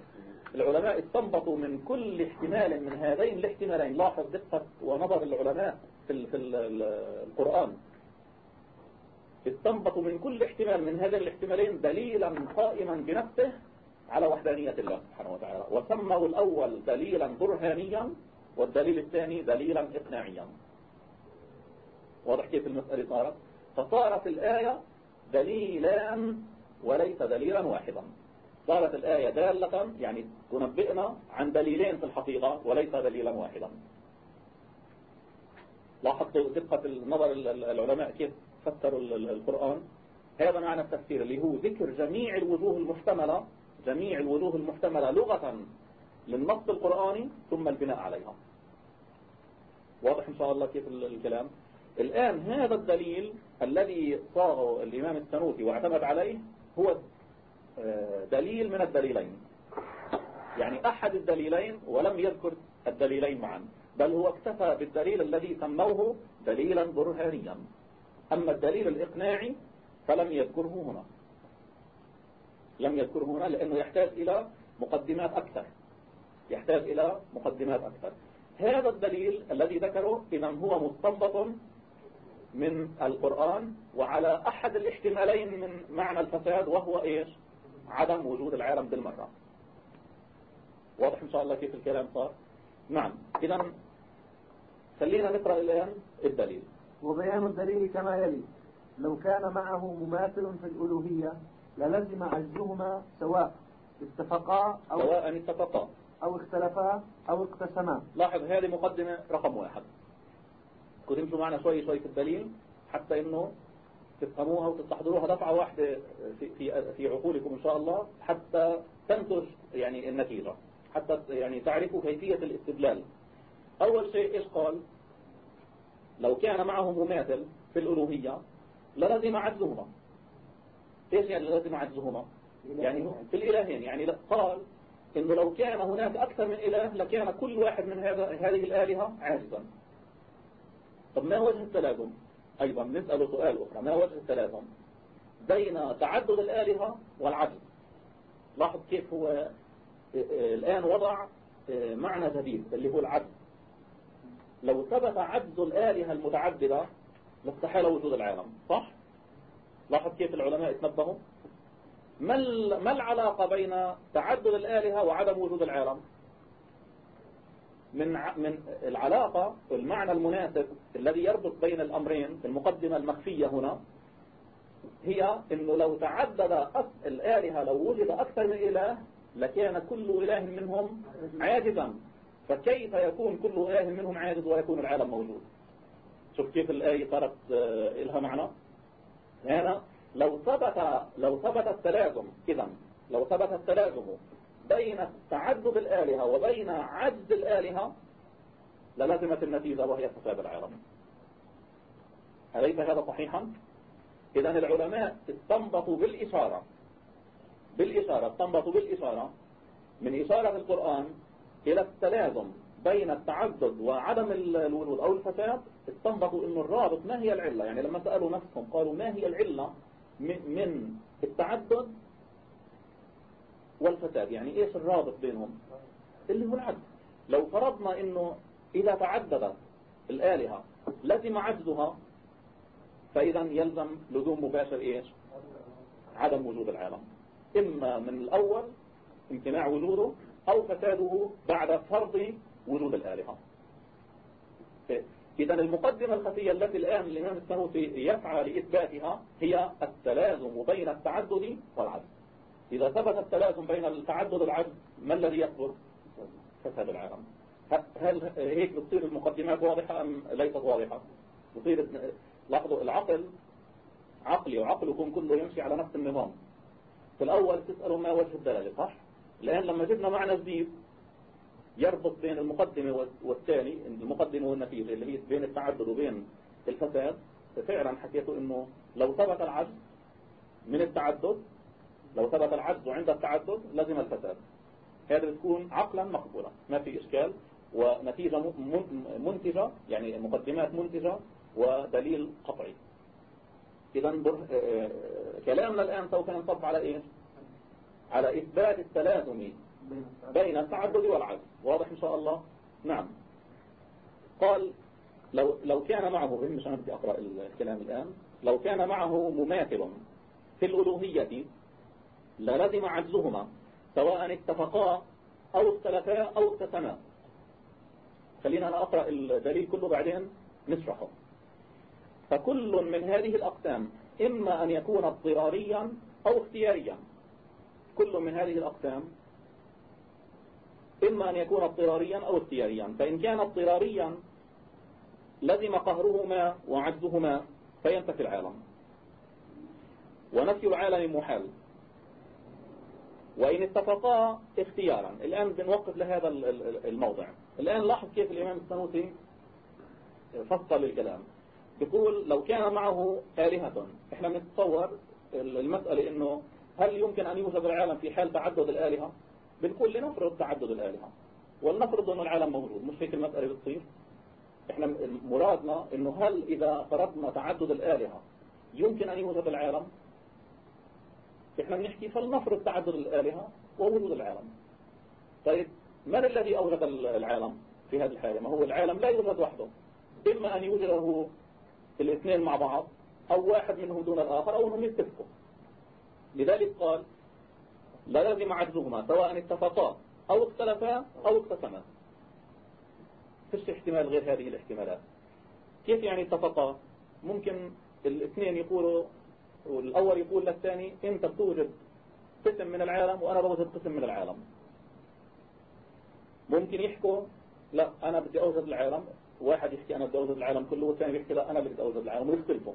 Speaker 1: العلماء استنبطوا من كل احتمال من هذين الاحتمالين. لاحظ دقة ونظر العلماء في, في القرآن. استنبطوا من كل احتمال من هذين الاحتمالين دليلا قائما بنفسه على وحدانية الله سبحانه وتعالى. وسموا الأول دليلا برهانيا والدليل الثاني دليلا إقناعيا. واضح كيف المسألة صارت؟ فصارت الآية دليلان وليس دليلا واحدا. صارت الآية دالة يعني تنبئنا عن دليلين في الحقيقة وليس دليلا واحدا. لاحظتوا دقة النظر العلماء كيف فسروا القرآن. هذا معنى التفسير اللي هو ذكر جميع الوجوه المحتملة جميع الوجوه المحتملة لغة للنص القرآني ثم البناء عليها. واضح إن شاء الله كيف الكلام؟ الآن هذا الدليل الذي صاغه الإمام السنوسي واعتمد عليه هو آه، دليل من الدليلين. يعني أحد الدليلين ولم يذكر الدليلين معا بل هو اكتفى بالدليل الذي سموه دليلا برهانيا. أما الدليل الإقناعي فلم يذكره هنا. لم يذكره هنا لأنه يحتاج إلى مقدمات أكثر. يحتاج إلى مقدمات أكثر. هذا الدليل الذي ذكره إذا هو مستنبط من القرآن وعلى أحد الاحتمالين من معنى الفساد وهو إيش؟ عدم وجود العالم بالمرة. واضح إن شاء الله كيف الكلام صار؟ نعم. إذا خلينا نقرأ الآن الدليل.
Speaker 2: وبيان الدليل كما يلي. لو كان معه مماثل في الألوهية للزم عجزهما سواء اتفقا
Speaker 1: أو سواء اتفقا.
Speaker 2: أو اختلفا أو اقتسما.
Speaker 1: لاحظ هذه مقدمة رقم واحد. كنت تمشوا معنا شوي شوي في الدليل حتى إنه تفهموها وتستحضروها دفعة واحدة في, في, في عقولكم إن شاء الله حتى تنتج يعني النتيجة حتى يعني تعرفوا كيفية الاستدلال. أول شيء إيش قال؟ لو كان معه مماثل في الألوهية للزم عجزهما. إيش يعني لازم عجزهما؟ يعني في الإلهين يعني قال إنه لو كان هناك أكثر من إله لكان كل واحد من هذا هذه الآلهة عاجزا. طب ما وجه التلازم؟ أيضا نسأل سؤال أخرى ما وجه التلازم؟ بين تعدد الآلهة والعجز لاحظ كيف هو آه، الآن وضع آه، معنى جديد اللي هو العجز لو ثبت عجز الآلهة المتعددة لاستحال وجود العالم صح؟ لاحظ كيف العلماء تنبهوا؟ ما ما العلاقة بين تعدد الآلهة وعدم وجود العالم؟ من من العلاقة المعنى المناسب الذي يربط بين الأمرين في المقدمة المخفية هنا هي أنه لو تعدد الآلهة لو وجد أكثر من إله لكان كل إله منهم عاجزا. فكيف يكون كل إله منهم عاجز ويكون العالم موجود؟ شوف كيف الآية صارت آه، لها معنى. هنا لو ثبت لو ثبت التلازم إذا لو ثبت التلازم بين تعدد الآلهة وبين عجز الآلهة للزمت النتيجة وهي فساد العالم. أليس هذا صحيحا؟ إذا العلماء استنبطوا بالإشارة بالإشارة استنبطوا بالإشارة من إشارة القرآن إلى التلازم بين التعدد وعدم الوجود أو الفساد. استنبطوا أن الرابط ما هي العلة؟ يعني لما سألوا نفسهم قالوا ما هي العلة من التعدد والفساد يعني إيش الرابط بينهم؟ اللي هو العدل لو فرضنا أنه إذا تعددت الآلهة لزم عجزها فإذا يلزم لزوم مباشر إيش؟ عدم وجود العالم. إما من الأول امتناع وجوده أو فساده بعد فرض وجود الآلهة. إذا المقدمة الخفية التي الآن الإمام السنوسي يسعى لإثباتها هي التلازم بين التعدد والعدل إذا ثبت التلازم بين التعدد والعدل ما الذي يكبر فساد العالم. هل هيك بتصير المقدمات واضحة أم ليست واضحة؟ بتصير لاحظوا العقل عقلي وعقلكم كله يمشي على نفس النظام. في الأول تسألوا ما وجه الدلالة صح؟ الآن لما جبنا معنى جديد يربط بين المقدمة والثاني المقدمة والنتيجة اللي هي بين التعدد وبين الفساد ففعلا حكيته إنه لو ثبت العجز من التعدد لو ثبت العجز عند التعدد لازم الفساد هذا بتكون عقلا مقبولة ما في إشكال ونتيجة منتجة يعني مقدمات منتجة ودليل قطعي. إذا آه، كلامنا الآن سوف ينصب على إيش؟ على إثبات التلازم بين التعدد والعدل واضح إن شاء الله؟ نعم. قال لو لو كان معه مش أنا بدي أقرأ الكلام الآن. لو كان معه مماثل في الألوهية للزم عجزهما سواء اتفقا أو اختلفا أو اقتسما خلينا أنا أقرأ الدليل كله بعدين نشرحه. فكل من هذه الأقسام إما أن يكون اضطراريا أو اختياريا. كل من هذه الأقسام إما أن يكون اضطراريا أو اختياريا. فإن كان اضطراريا لزم قهرهما وعجزهما فينتفي العالم. ونفي العالم محال. وإن اتفقا اختيارا. الآن بنوقف لهذا الموضع. الآن لاحظ كيف الإمام السنوسي فصل الكلام. يقول لو كان معه آلهة إحنا بنتصور المسألة إنه هل يمكن أن يوجد العالم في حال تعدد الآلهة؟ بنقول لنفرض تعدد الآلهة. ولنفرض إنه العالم موجود. مش هيك المسألة بتصير؟ إحنا مرادنا إنه هل إذا فرضنا تعدد الآلهة يمكن أن يوجد العالم؟ إحنا بنحكي فلنفرض تعدد الآلهة ووجود العالم. طيب من الذي أوجد العالم في هذه الحالة؟ ما هو العالم؟ لا يوجد وحده. إما أن يوجده الاثنين مع بعض أو واحد منهم دون الآخر أو أنهم يتفقوا. لذلك قال لا لازم عجزهما سواء اتفقا أو اختلفا أو اقتسما. فيش احتمال غير هذه الاحتمالات؟ كيف يعني اتفقا؟ ممكن الاثنين يقولوا والأول يقول للثاني أنت بتوجد قسم من العالم وأنا بوجد قسم من العالم. ممكن يحكوا لا أنا بدي أوجد العالم. واحد يحكي أنا بدي أوجد العالم كله والثاني بيحكي لا أنا بدي أوجد العالم. ويختلفوا.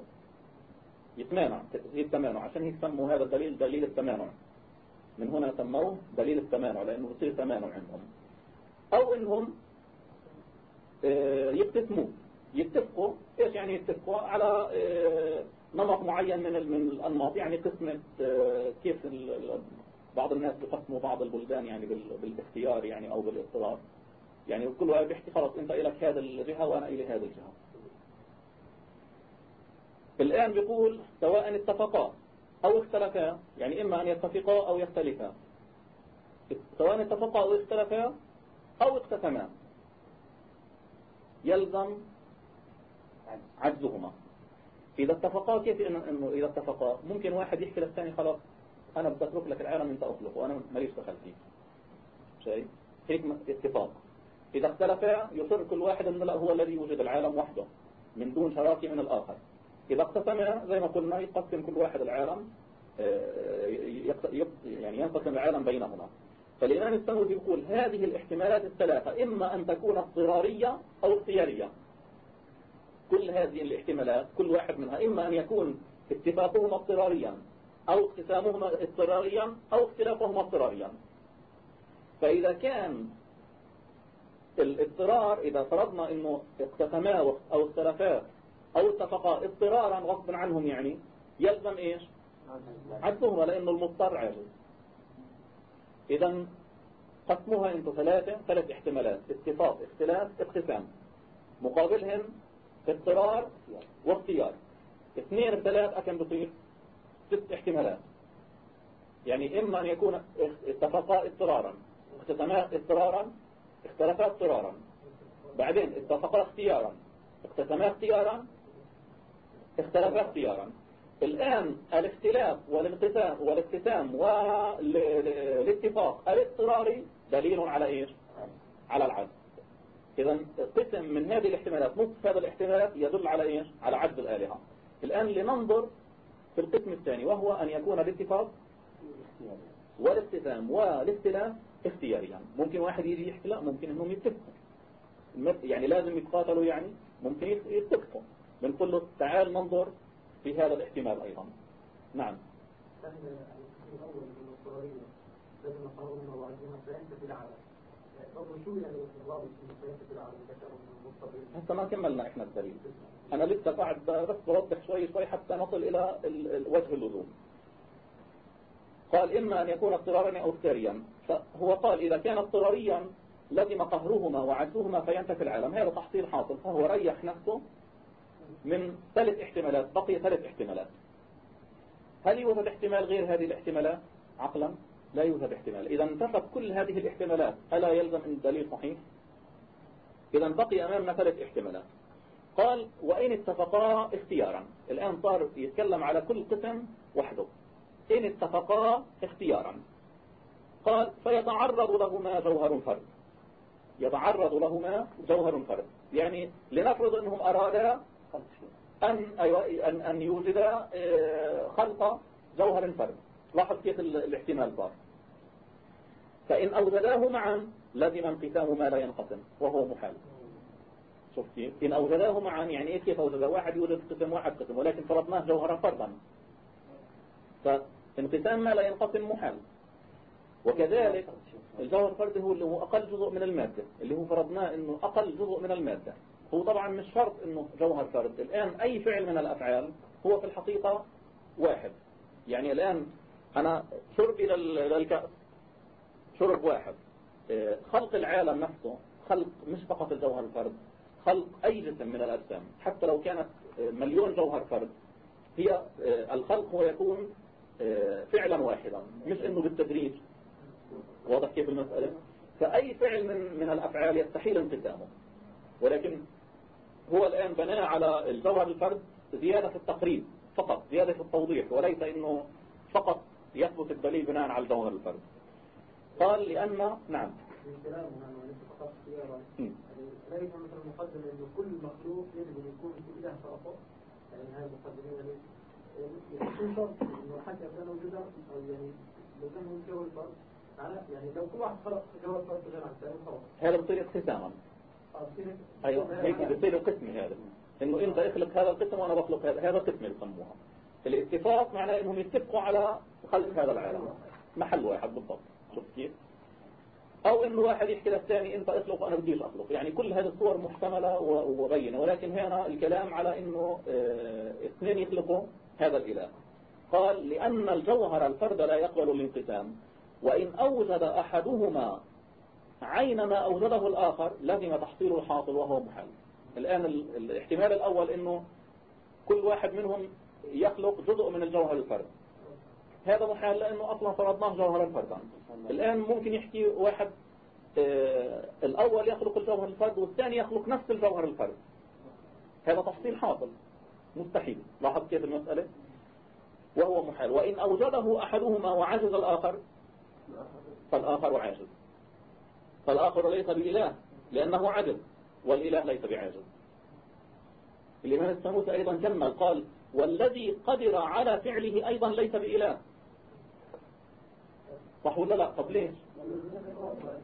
Speaker 1: يتمانع التمانع عشان هيك سموا هذا الدليل دليل التمانع. من هنا سموه دليل التمانع لأنه بصير تمانع عندهم. أو إنهم آه، يقتسموا يتفقوا. إيش يعني يتفقوا؟ على آه، نمط معين من من الأنماط يعني قسمة آه، كيف بعض الناس بيقسموا بعض البلدان يعني بالاختيار يعني أو بالاضطرار يعني كل واحد بيحكي خلاص أنت إلك هذا الجهة وأنا إلي هذا الجهة. الآن بيقول سواء اتفقا أو اختلفا يعني إما أن يتفقا أو يختلفا. سواء اتفقا أو اختلفا أو اقتسما يلزم عجزهما. إذا اتفقا كيف إنه إذا اتفقا؟ ممكن واحد يحكي للثاني خلاص أنا بدي أترك لك العالم أنت أخلق وأنا ماليش دخل فيه. شيء هيك اتفاق. إذا اختلفا يصر كل واحد أن لا هو الذي يوجد العالم وحده من دون شراكة من الآخر. إذا اقتسم زي ما قلنا يقسم كل واحد العالم آه، يعني ينقسم العالم بينهما. فالإمام السنوسي يقول هذه الاحتمالات الثلاثة إما أن تكون اضطرارية أو اختيارية. كل هذه الاحتمالات كل واحد منها إما أن يكون اتفاقهما اضطراريا أو اقتسامهما اضطراريا أو اختلافهما اضطراريا. فإذا كان الاضطرار إذا فرضنا أنه اقتسما أو اختلفا أو اتفقا اضطرارا غصبا عنهم يعني يلزم إيش؟ عدهما لأنه المضطر عاجز إذا قسمها إنتو ثلاثة ثلاث احتمالات اتفاق اختلاف اقتسام. مقابلهم اضطرار واختيار. اثنين ثلاث أكم بصير ست احتمالات. يعني إما أن يكون اتفقا اضطرارا. اقتسما اضطرارا اختلفا اضطرارا. بعدين اتفقا اختيارا. اقتسما اختيارا اختلفا اختيارا. الآن الاختلاف والانقسام والاقتسام والاتفاق الاضطراري دليل على إيش؟ على العدل. اذا قسم من هذه الاحتمالات نصف هذا الاحتمالات يدل على إيش؟ على عدل الآلهة. الآن لننظر في القسم الثاني وهو أن يكون الاتفاق والاقتسام والاختلاف اختياريا. ممكن واحد يجي يحكي لا ممكن إنهم يتفقوا. يعني لازم يتقاتلوا يعني ممكن يتفقوا. بنقول له تعال ننظر في هذا الاحتمال أيضا. نعم. هسه ما كملنا إحنا الدليل. أنا لسه قاعد بس بوضح شوي شوي حتى نصل إلى وجه اللزوم قال إما أن يكون اضطرارا أو اختياريا فهو قال إذا كان اضطراريا لزم قهرهما وعجزهما فينتفي العالم. هذا تحصيل حاصل. فهو ريح نفسه من ثلاث احتمالات بقي ثلاث احتمالات. هل يوجد احتمال غير هذه الاحتمالات؟ عقلا. لا يوجد احتمال. إذا انتفت كل هذه الاحتمالات ألا يلزم أن الدليل صحيح؟ إذا بقي أمامنا ثلاث احتمالات. قال وإن اتفقا اختيارا. الآن صار يتكلم على كل قسم وحده. إن اتفقا اختيارا. قال فيتعرض لهما جوهر فرد. يتعرض لهما جوهر فرد. يعني لنفرض أنهم أرادا أن, أيوة أن, أن يوجد آه، خلق جوهر فرد. لاحظ كيف الاحتمال صار. فإن أوجداه معا لزم انقسام ما لا ينقسم وهو محال. شوف كيف إن أوجداه معا يعني إيه؟ كيف أوجده واحد يوجد قسم واحد قسم ولكن فرضناه جوهرا فردا فانقسام ما لا ينقسم محال. وكذلك الجوهر الفردي هو اللي هو أقل جزء من المادة اللي هو فرضناه أنه أقل جزء من المادة. هو طبعا مش شرط إنه جوهر فرد. الآن أي فعل من الأفعال هو في الحقيقة واحد. يعني الآن أنا شربي للكأس شرب واحد. آه، خلق العالم نفسه خلق مش فقط الجوهر الفرد خلق أي جسم من الأجسام حتى لو كانت آه، مليون جوهر فرد. هي آه، الخلق هو يكون فعلا واحدا مش إنه بالتدريج. واضح كيف المسألة؟ فأي فعل من من الأفعال يستحيل انقسامه. ولكن هو الآن بناء على الجوهر الفرد زيادة في التقريب فقط زيادة في التوضيح وليس أنه فقط يثبت الدليل بناء على الجوهر الفرد. قال لأن نعم.
Speaker 5: يعني أو يعني يعني
Speaker 1: هذا بصير اقتساما. أيوه. هيك بصير قسم هذا. إنه انت اخلق هذا القسم وأنا بخلق هذا. هذا قسم يسموها. الاتفاق معناه إنهم يتفقوا على خلق هذا العالم. محل واحد بالضبط. شوف كيف أو انه واحد يحكي للثاني إنت اخلق وأنا بديش اخلق يعني كل هذه الصور محتملة وبينة. ولكن هنا الكلام على إنه آه اثنين يخلقوا هذا الإله. قال لأن الجوهر الفرد لا يقبل الانقسام وإن أوجد أحدهما عين ما أوجده الآخر لازم تحصيل الحاصل وهو محل. الآن الاحتمال الأول أنه كل واحد منهم يخلق جزء من الجوهر الفرد. هذا محال لأنه أصلا فرضناه جوهر الفرد. الآن ممكن يحكي واحد آه الأول يخلق الجوهر الفرد والثاني يخلق نفس الجوهر الفرد. هذا تحصيل حاصل مستحيل. لاحظ كيف المسألة؟ وهو محال. وإن أوجده أحدهما وعجز الآخر فالآخر عاجز. فالآخر ليس بإله لأنه عجز والإله ليس بعاجز. الإمام السنوسي أيضا؟ كمل قال والذي قدر على فعله أيضا ليس بإله. صح ولا لا؟ طب ليش؟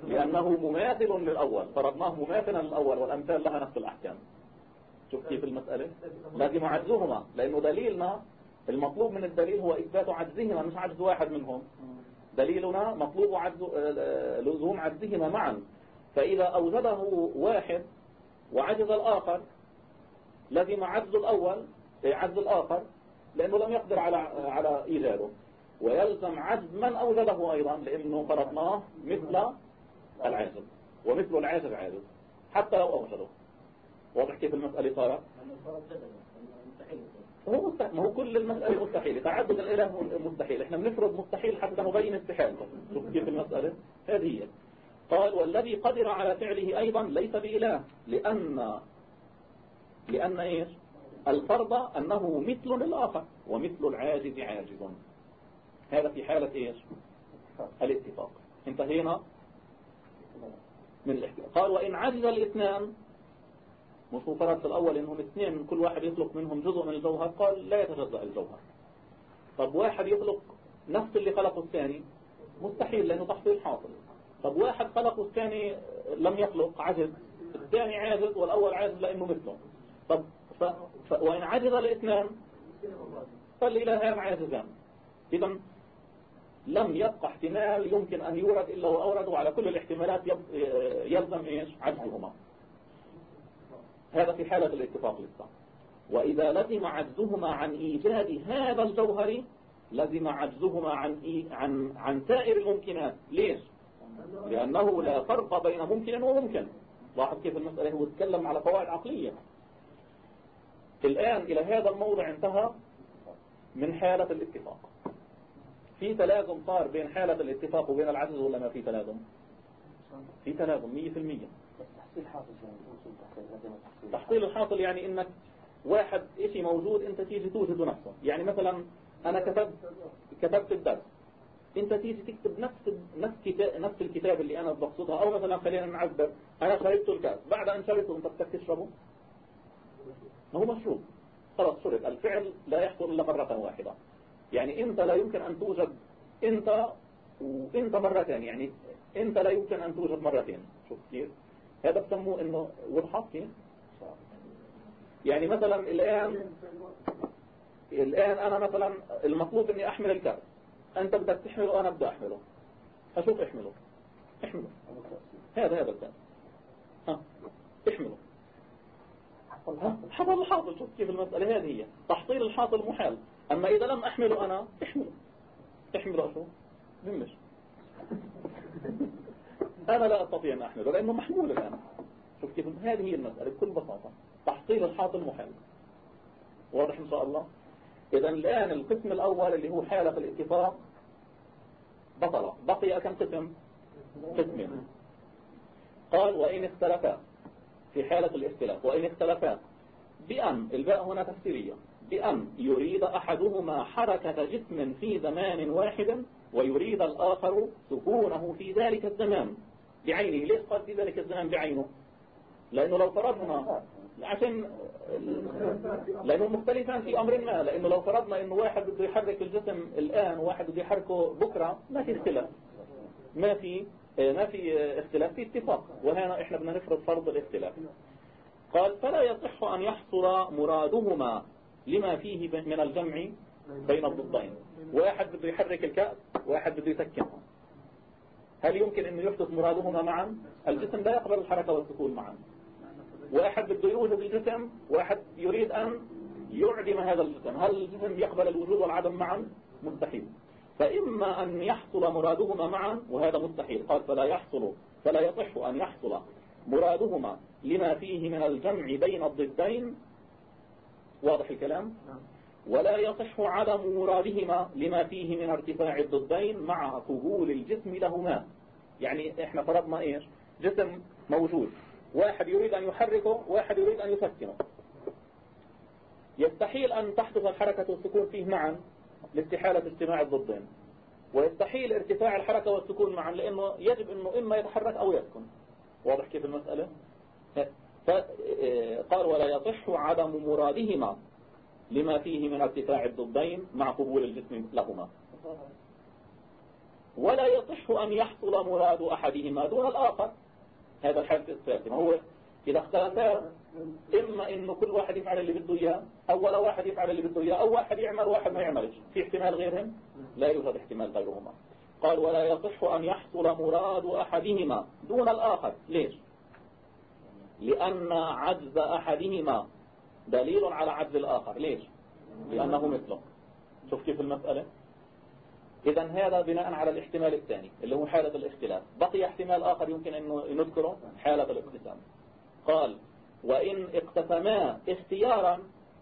Speaker 1: لأنه مماثل للأول. فرضناه مماثلا للأول والأمثال لها نفس الأحكام. شوف كيف المسألة. لازم عجزهما لأنه دليلنا المطلوب من الدليل هو إثبات عجزهما مش عجز واحد منهم. دليلنا مطلوب عجز لزوم عجزهما معا. فإذا أوجده واحد وعجز الآخر لزم عجز الأول عجز الآخر لأنه لم يقدر على على إيجاده. ويلزم عجز من أوجده أيضا لأنه فرضناه مثل العاجز ومثل العاجز عاجز حتى لو أوجده. واضح كيف المسألة صارت؟ هو مستحيل ما هو كل المسألة مستحيلة. تعدد الإله مستحيل. إحنا بنفرض مستحيل حتى نبين استحالته شوف كيف المسألة هذه هي. قال والذي قدر على فعله أيضا ليس بإله لأن لأن إيش؟ الفرض أنه مثل للآخر ومثل العاجز عاجز. هذا في حالة إيش؟ الاتفاق. انتهينا من الاحتفاق قال وإن عجز الاثنان مش فرض في الأول إنهم اثنين كل واحد يخلق منهم جزء من الجوهر قال لا يتجزأ الجوهر. طب واحد يخلق نفس اللي خلقه الثاني؟ مستحيل لأنه تحصيل حاصل. طب واحد خلقه الثاني لم يخلق عجز الثاني عاجز والأول عاجز لأنه مثله. طب ف... ف... وإن عجز الاثنان فالإلهان عاجزان. إذا لم يبقى احتمال يمكن أن يورد إلا وأورد وعلى كل الاحتمالات. يلزم إيش؟ عجزهما هذا في حالة الاتفاق للصح وإذا لزم عجزهما عن إيجاد هذا الجوهر لزم عجزهما عن إي... عن عن سائر الممكنات. ليش؟ لأنه لا فرق بين ممكن وممكن. لاحظ كيف المسألة هو يتكلم على قواعد عقلية. الآن إلى هذا الموضع انتهى من حالة الاتفاق. في تلازم صار بين حالة الاتفاق وبين العجز ولا ما في تلازم في تلازم 100% تحصيل الحاصل يعني إنك واحد إشي موجود أنت تيجي توجده نفسه. يعني مثلا أنا كتبت كتبت الدرس. أنت تيجي تكتب نفس نفس كتاب نفس الكتاب اللي أنا بقصدها أو مثلا خلينا نعبر أنا شربت الكاس بعد أن شربته أنت بدك تشربه؟ ما هو مشروب. خلاص شرب. الفعل لا يحصل إلا مرة واحدة. يعني انت لا يمكن أن توجد انت وانت مرتين يعني انت لا يمكن أن توجد مرتين. شوف كيف؟ هذا بسموه إنه وضحت كيف؟ يعني مثلا الآن الآن أنا مثلا المطلوب إني أحمل الكاس أنت بدك تحمله وأنا بدي أحمله. أشوف احمله. احمله. هذا هذا الكاس ها احمله. حصل الحاصل شوف كيف المسألة هذه هي. تحصيل الحاصل محال. أما إذا لم أحمله أنا احمله احمله أشو بمش أنا لا أستطيع أن أحمله لأنه محمول الآن. شوف كيف هذه هي المسألة بكل بساطة. تحصيل الحاصل محال. واضح إن شاء الله؟ إذا الآن القسم الأول اللي هو حالة الاتفاق. بطل. بقي كم قسم؟ قسمين. قال وإن اختلفا. في حالة الاختلاف. وإن اختلفا. بأن الباء هنا تفسيرية. بأن يريد أحدهما حركة جسم في زمان واحد ويريد الآخر سكونه في ذلك الزمان بعينه. ليش قال في ذلك الزمان بعينه؟ لأنه لو فرضنا عشان لأنه مختلفان في أمر ما. لأنه لو فرضنا أنه واحد بده يحرك الجسم الآن وواحد بده يحركه بكرة ما في اختلاف. ما في ما في اختلاف في اتفاق. وهنا إحنا بدنا نفرض فرض الاختلاف. قال فلا يصح أن يحصل مرادهما لما فيه من الجمع بين الضدين. واحد بده يحرك الكأس واحد بده يسكنها هل يمكن أن يحدث مرادهما معا؟ الجسم لا يقبل الحركة والسكون معا. واحد بده يوجد الجسم واحد يريد أن يعدم هذا الجسم. هل الجسم يقبل الوجود والعدم معا؟ مستحيل. فإما أن يحصل مرادهما معا وهذا مستحيل. قال فلا يحصل فلا يصح أن يحصل مرادهما لما فيه من الجمع بين الضدين واضح الكلام؟ ولا يصح عدم مرادهما لما فيه من ارتفاع الضدين مع قبول الجسم لهما. يعني إحنا فرضنا إيش؟ جسم موجود. واحد يريد أن يحركه واحد يريد أن يسكنه. يستحيل أن تحدث الحركة والسكون فيه معا لاستحالة اجتماع الضدين ويستحيل ارتفاع الحركة والسكون معا لأنه يجب أنه إما يتحرك أو يسكن. واضح كيف المسألة؟ فقال ولا يصح عدم مرادهما لما فيه من ارتفاع الضدين مع قبول الجسم لهما. ولا يصح أن يحصل مراد أحدهما دون الآخر. هذا الحالة الثالثة ما هو؟ إذا اختلفا إما إنه كل واحد يفعل اللي بده إياه أو ولا واحد يفعل اللي بده إياه أو واحد يعمل واحد ما يعملش. في احتمال غيرهم؟ لا يوجد احتمال غيرهما. قال ولا يصح أن يحصل مراد أحدهما دون الآخر. ليش؟ لأن عجز أحدهما دليل على عجز الآخر. ليش؟ لأنه مثله. شوف كيف المسألة. إذا هذا بناء على الاحتمال الثاني اللي هو حالة الاختلاف. بقي احتمال آخر يمكن أن نذكره حالة الاقتسام. قال وإن اقتسما اختيارا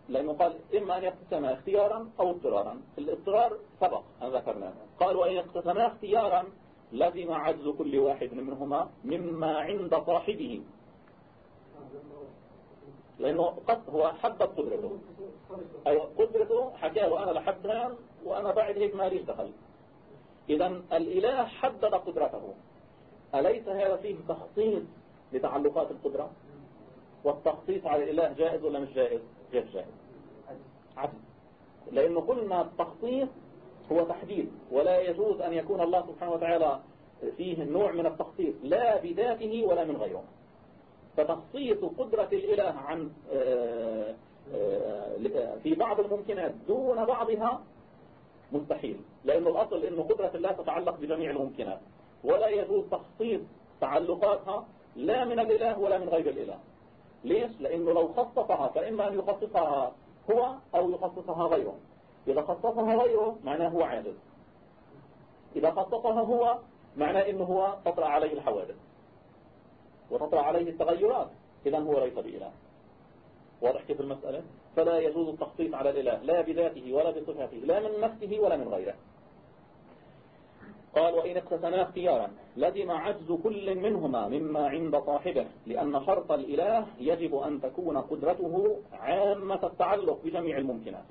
Speaker 1: لأنه قال إما أن يقتسما اختيارا أو اضطرارا. الاضطرار سبق أن ذكرناه. قال وإن اقتسما اختيارا لزم عجز كل واحد منهما مما عند صاحبه. لأنه قد هو حدد قدرته. أيوة قدرته حكى له أنا لحدها وأنا بعد هيك ما ليش دخل. إذا الإله حدد قدرته. أليس هذا فيه تخصيص لتعلقات القدرة؟ والتخصيص على الإله جائز ولا مش جائز؟ غير جائز. عدل. لأنه قلنا التخصيص هو تحديد ولا يجوز أن يكون الله سبحانه وتعالى فيه نوع من التخصيص لا بذاته ولا من غيره. فتخصيص قدرة الإله عن آه، آه، في بعض الممكنات دون بعضها مستحيل. لأن الأصل أن قدرة الله تتعلق بجميع الممكنات. ولا يجوز تخصيص تعلقاتها لا من الإله ولا من غير الإله. ليش؟ لأنه لو خصصها فإما أن يخصصها هو أو يخصصها غيره. إذا خصصها غيره معناه هو عاجز إذا خصصها هو معناه أنه هو تطرأ عليه الحوادث. وتطرأ عليه التغيرات. إذا هو ليس بإله. واضح كيف المسألة؟ فلا يجوز التخصيص على الإله لا بذاته ولا بصفاته لا من نفسه ولا من غيره. قال وإن اقتسما اختيارا لزم عجز كل منهما مما عند صاحبه لأن شرط الإله يجب أن تكون قدرته عامة التعلق بجميع الممكنات.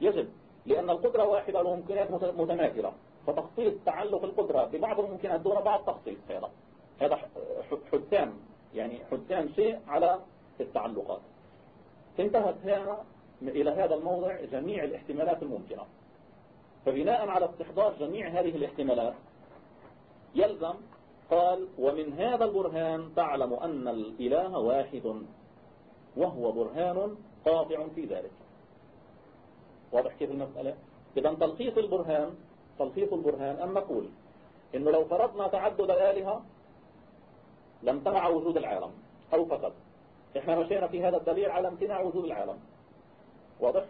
Speaker 1: يجب لأن القدرة واحدة والممكنات متماثلة. فتخصيص تعلق القدرة ببعض الممكنات دون بعض تخصيص هذا هذا حدثان يعني حدثان شيء على التعلقات. انتهت هنا إلى هذا الموضع جميع الاحتمالات الممكنة. فبناء على استحضار جميع هذه الاحتمالات يلزم قال ومن هذا البرهان تعلم أن الإله واحد وهو برهان قاطع في ذلك. واضح كيف المسألة؟ إذا تلخيص البرهان تلخيص البرهان أن نقول إنه لو فرضنا تعدد الآلهة لم تمع وجود العالم أو فقط. إحنا مشينا في هذا الدليل على امتناع وجود العالم. واضح؟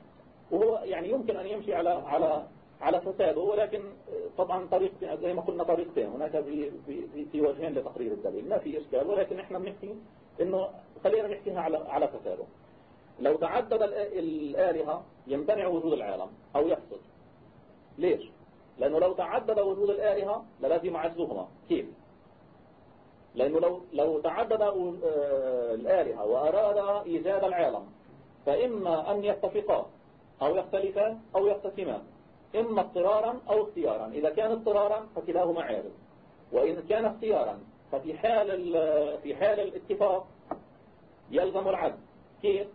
Speaker 1: وهو يعني يمكن أن يمشي على على على فساده ولكن طبعا طريق زي ما قلنا طريقتين. هناك في في في وجهين لتقرير الدليل. ما في إشكال ولكن إحنا بنحكي إنه خلينا نحكيها على على فساده. لو تعدد الآلهة يمتنع وجود العالم أو يفسد. ليش؟ لأنه لو تعدد وجود الآلهة للازم عجزهما. كيف؟ لأنه لو لو تعدد آه، الآلهة وأراد إيجاد العالم فإما أن يتفقا أو يختلفا أو يقتسمان إما اضطرارا أو اختيارا. إذا كان اضطرارا فكلاهما عارض وإن كان اختيارا ففي حال في حال الاتفاق يلزم العدل. كيف؟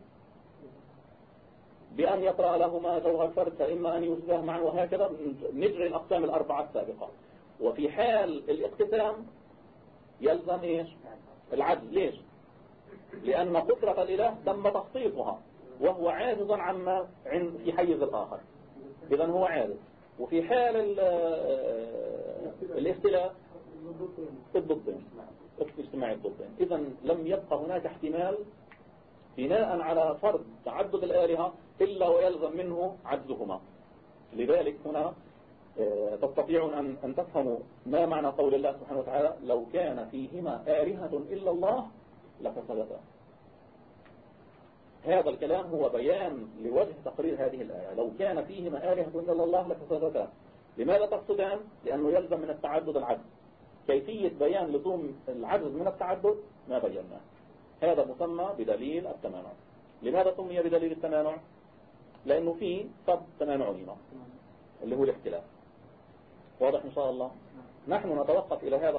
Speaker 1: بأن يطرأ لهما جوهر فرد فإما أن يوجده معا وهكذا. نجري الأقسام الأربعة السابقة. وفي حال الاقتسام يلزم إيش؟ العدل. ليش؟ لأن قدرة الإله تم تخصيصها وهو عاجز عما في حيز الآخر. إذا هو عارف وفي حال آه، الاختلاف الضدين اجتماع الضدين. إذا لم يبقى هناك احتمال بناء على فرض تعدد الآلهة إلا ويلزم منه عجزهما لذلك هنا تستطيعون أن, أن تفهموا ما معنى قول الله سبحانه وتعالى لو كان فيهما آلهة إلا الله لفسدتا. هذا الكلام هو بيان لوجه تقرير هذه الآية. لو كان فيهما آلهة إلا الله لفسدتا. لماذا تفسدان؟ لأنه يلزم من التعدد العدد. كيفية بيان لزوم العدد من التعدد؟ ما بيناه. هذا مسمى بدليل التمانع. لماذا سمي بدليل التمانع؟ لأنه فيه صد تمانعهما اللي هو الاختلاف واضح إن شاء الله. نحن نتوقف إلى هذا